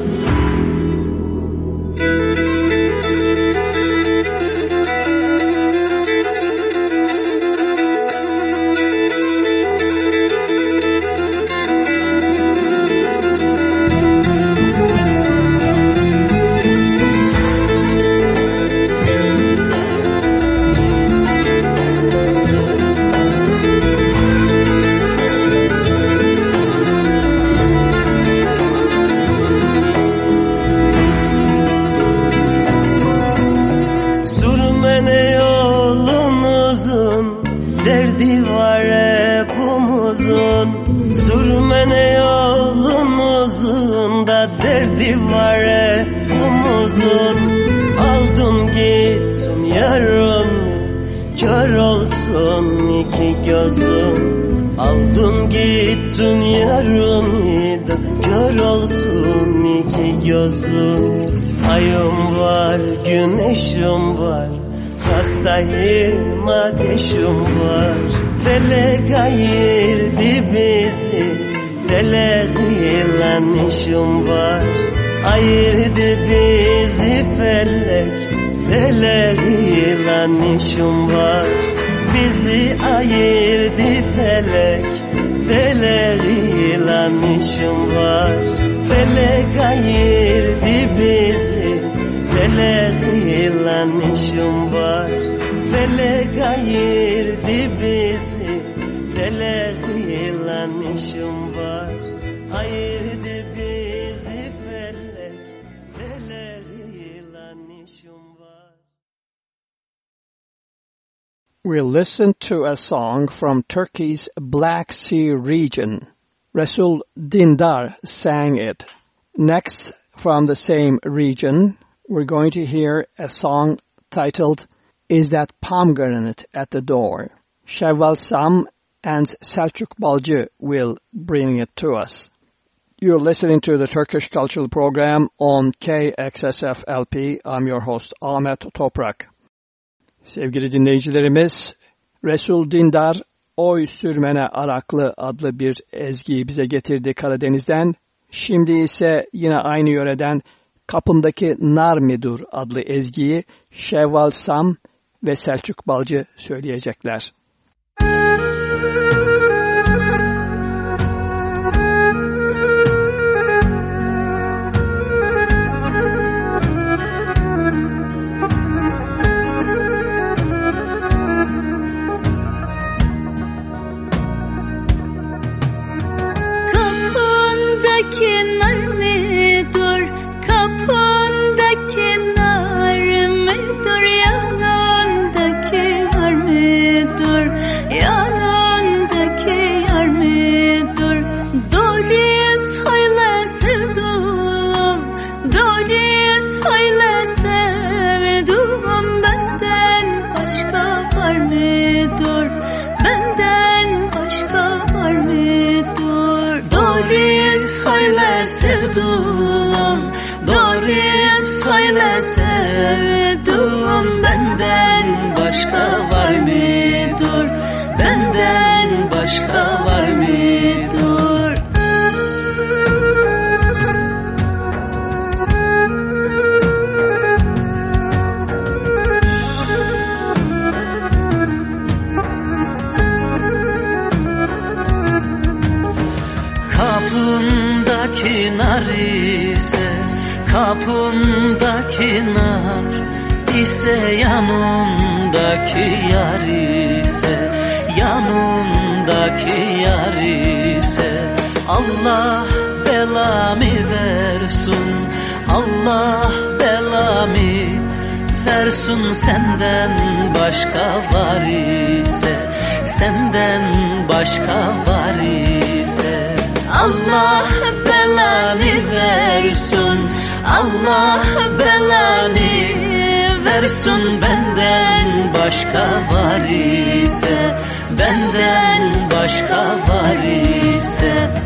Bütün yarımı da kör olsun iki gözüm. Ayım var, güneşim var Hastayım, ateşim var. Felek ayırdı bizi Felek yılan işim var. Ayırdı bizi felek Felek yılan işim var. Bizi ayırdı felek deler ilanmışım var. Felek ayırdı bizi. Deler ilanmışım var. Felek ayırdı We'll listen to a song from Turkey's Black Sea region. Resul Dindar sang it. Next, from the same region, we're going to hear a song titled Is That Pomegranate at the Door? Şevval Sam and Selçuk Balcı will bring it to us. You're listening to the Turkish Cultural Program on KXSF LP. I'm your host Ahmet Toprak. Sevgili dinleyicilerimiz, Resul Dindar Oy Sürmene Araklı adlı bir ezgiyi bize getirdi Karadeniz'den. Şimdi ise yine aynı yöreden Kapındaki Nar Midur adlı ezgiyi Şevval Sam ve Selçuk Balcı söyleyecekler. Kulum benden başka var mıdır? Benden başka var mıdır? Kapındaki narise Kapındaki narise ise yanındaki yar ise yanındaki yar ise Allah belamı versin Allah belamı versin senden başka var ise senden başka var ise Allah belanı versin Allah belanı versin benden başka var ise Benden başka var ise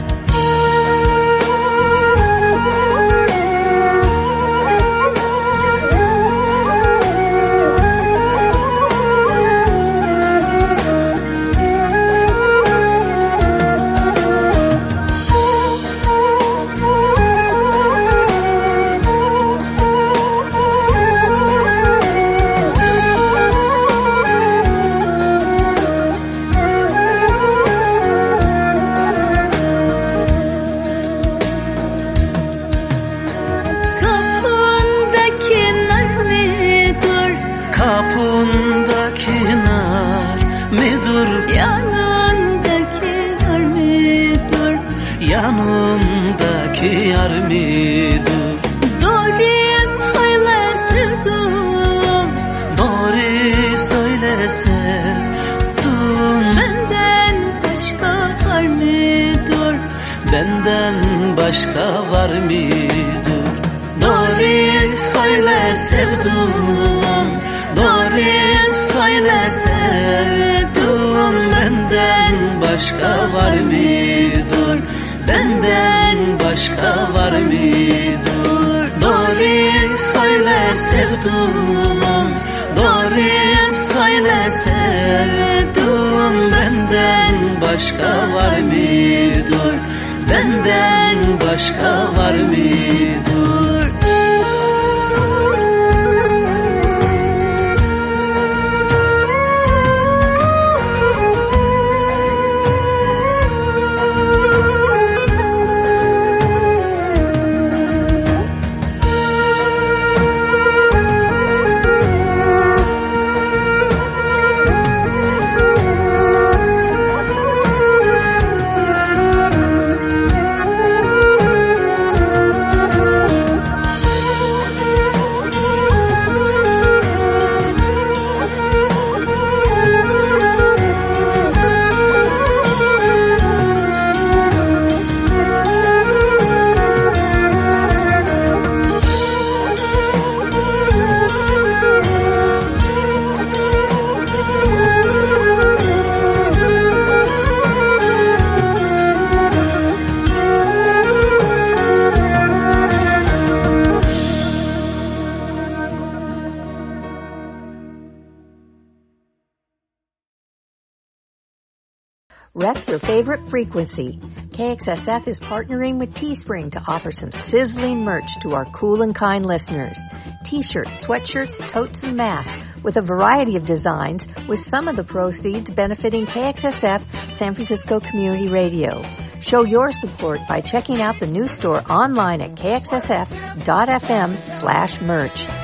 frequency. KXSF is partnering with Teespring to offer some sizzling merch to our cool and kind listeners. T-shirts, sweatshirts, totes, and masks with a variety of designs with some of the proceeds benefiting KXSF San Francisco Community Radio. Show your support by checking out the new store online at kxsf.fm slash merch.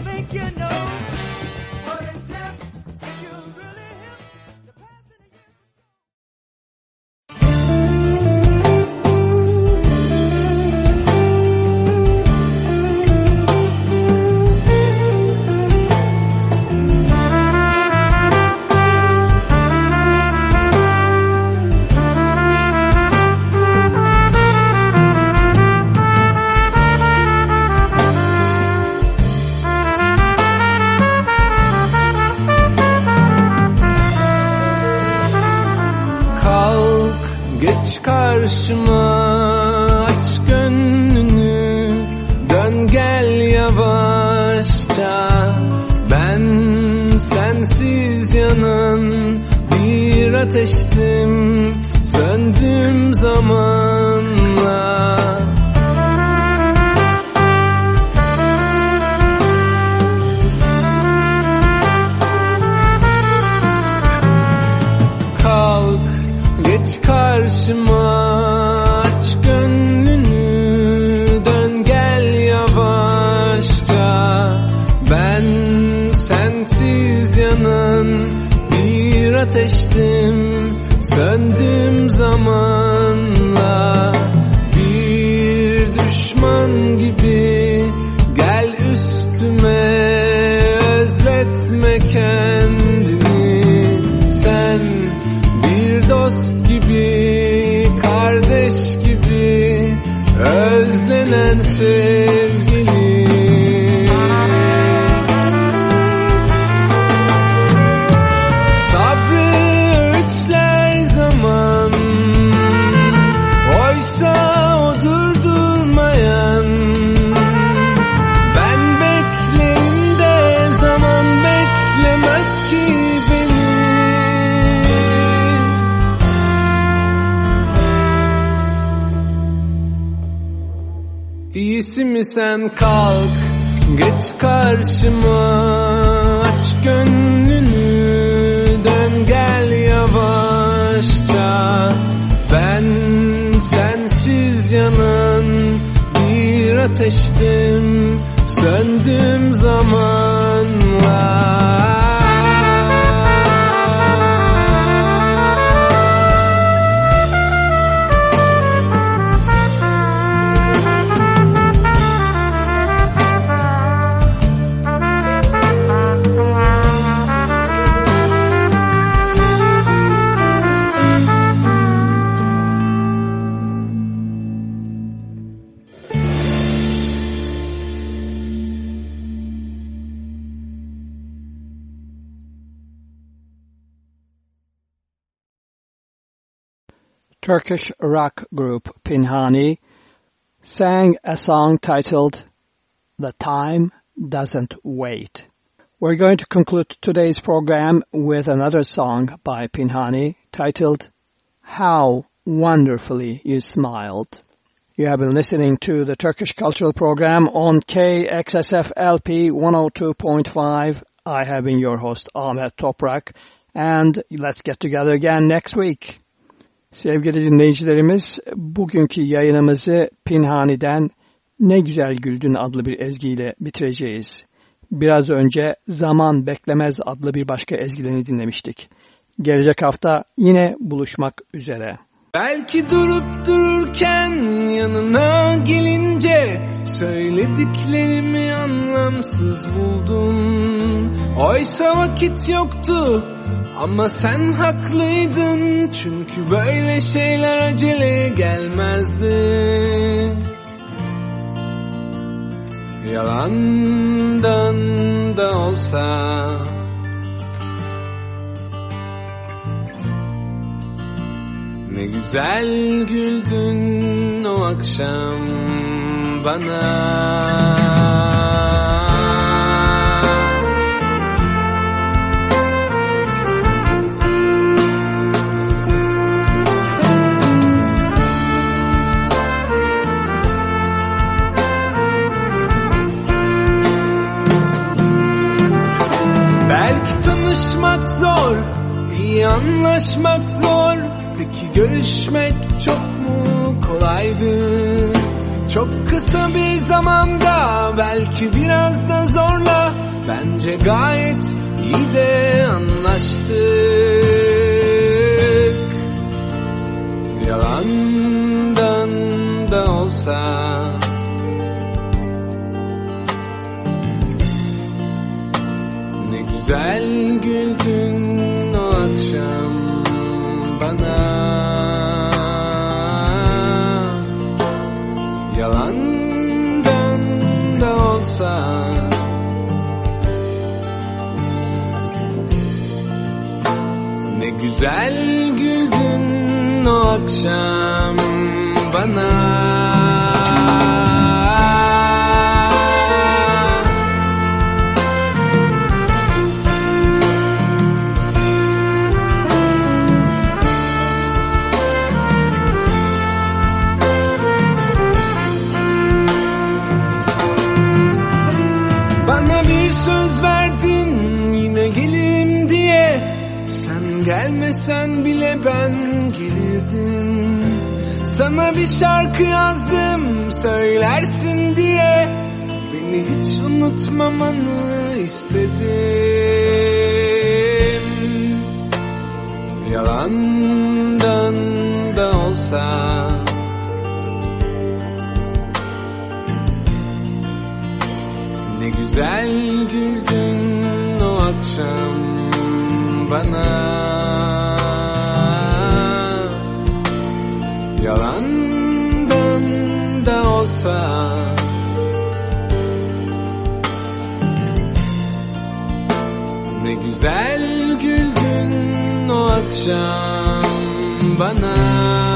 ateştim söndüm zamanla. Bir düşman gibi gel üstüme özletme kendini. Sen bir dost gibi kardeş gibi özlenensin kalk geç karşıma aç gönlünü dön gel yavaşça. Ben sensiz yanan bir ateştim söndüm zamanla Turkish rock group Pinhani sang a song titled The Time Doesn't Wait. We're going to conclude today's program with another song by Pinhani titled How Wonderfully You Smiled. You have been listening to the Turkish Cultural Program on KXSF LP 102.5. I have been your host Ahmet Toprak and let's get together again next week. Sevgili dinleyicilerimiz, bugünkü yayınımızı Pinhani'den Ne Güzel Güldün adlı bir ezgiyle bitireceğiz. Biraz önce Zaman Beklemez adlı bir başka ezgilerini dinlemiştik. Gelecek hafta yine buluşmak üzere. Belki durup dururken yanına gelince Söylediklerimi anlamsız buldum. Oysa vakit yoktu ama sen haklıydın. Çünkü böyle şeyler acele gelmezdi. Yalandan da olsa Ne güzel güldün o akşam bana. Belki tanışmak zor, iyi anlaşmak zor Peki görüşmek çok mu kolaydı? Çok kısa bir zamanda belki biraz da zorla. Bence gayet iyi de anlaştık. Yalandan da olsa. Ne güzel güldün o akşam güzel güldün o akşam bana gelmesen bile ben gelirdim. Sana bir şarkı yazdım söylersin diye. Beni hiç unutmamanı istedim. Yalandan da olsa. Ne güzel güldün o akşam bana. Yalandan da olsa. Ne güzel güldün o akşam bana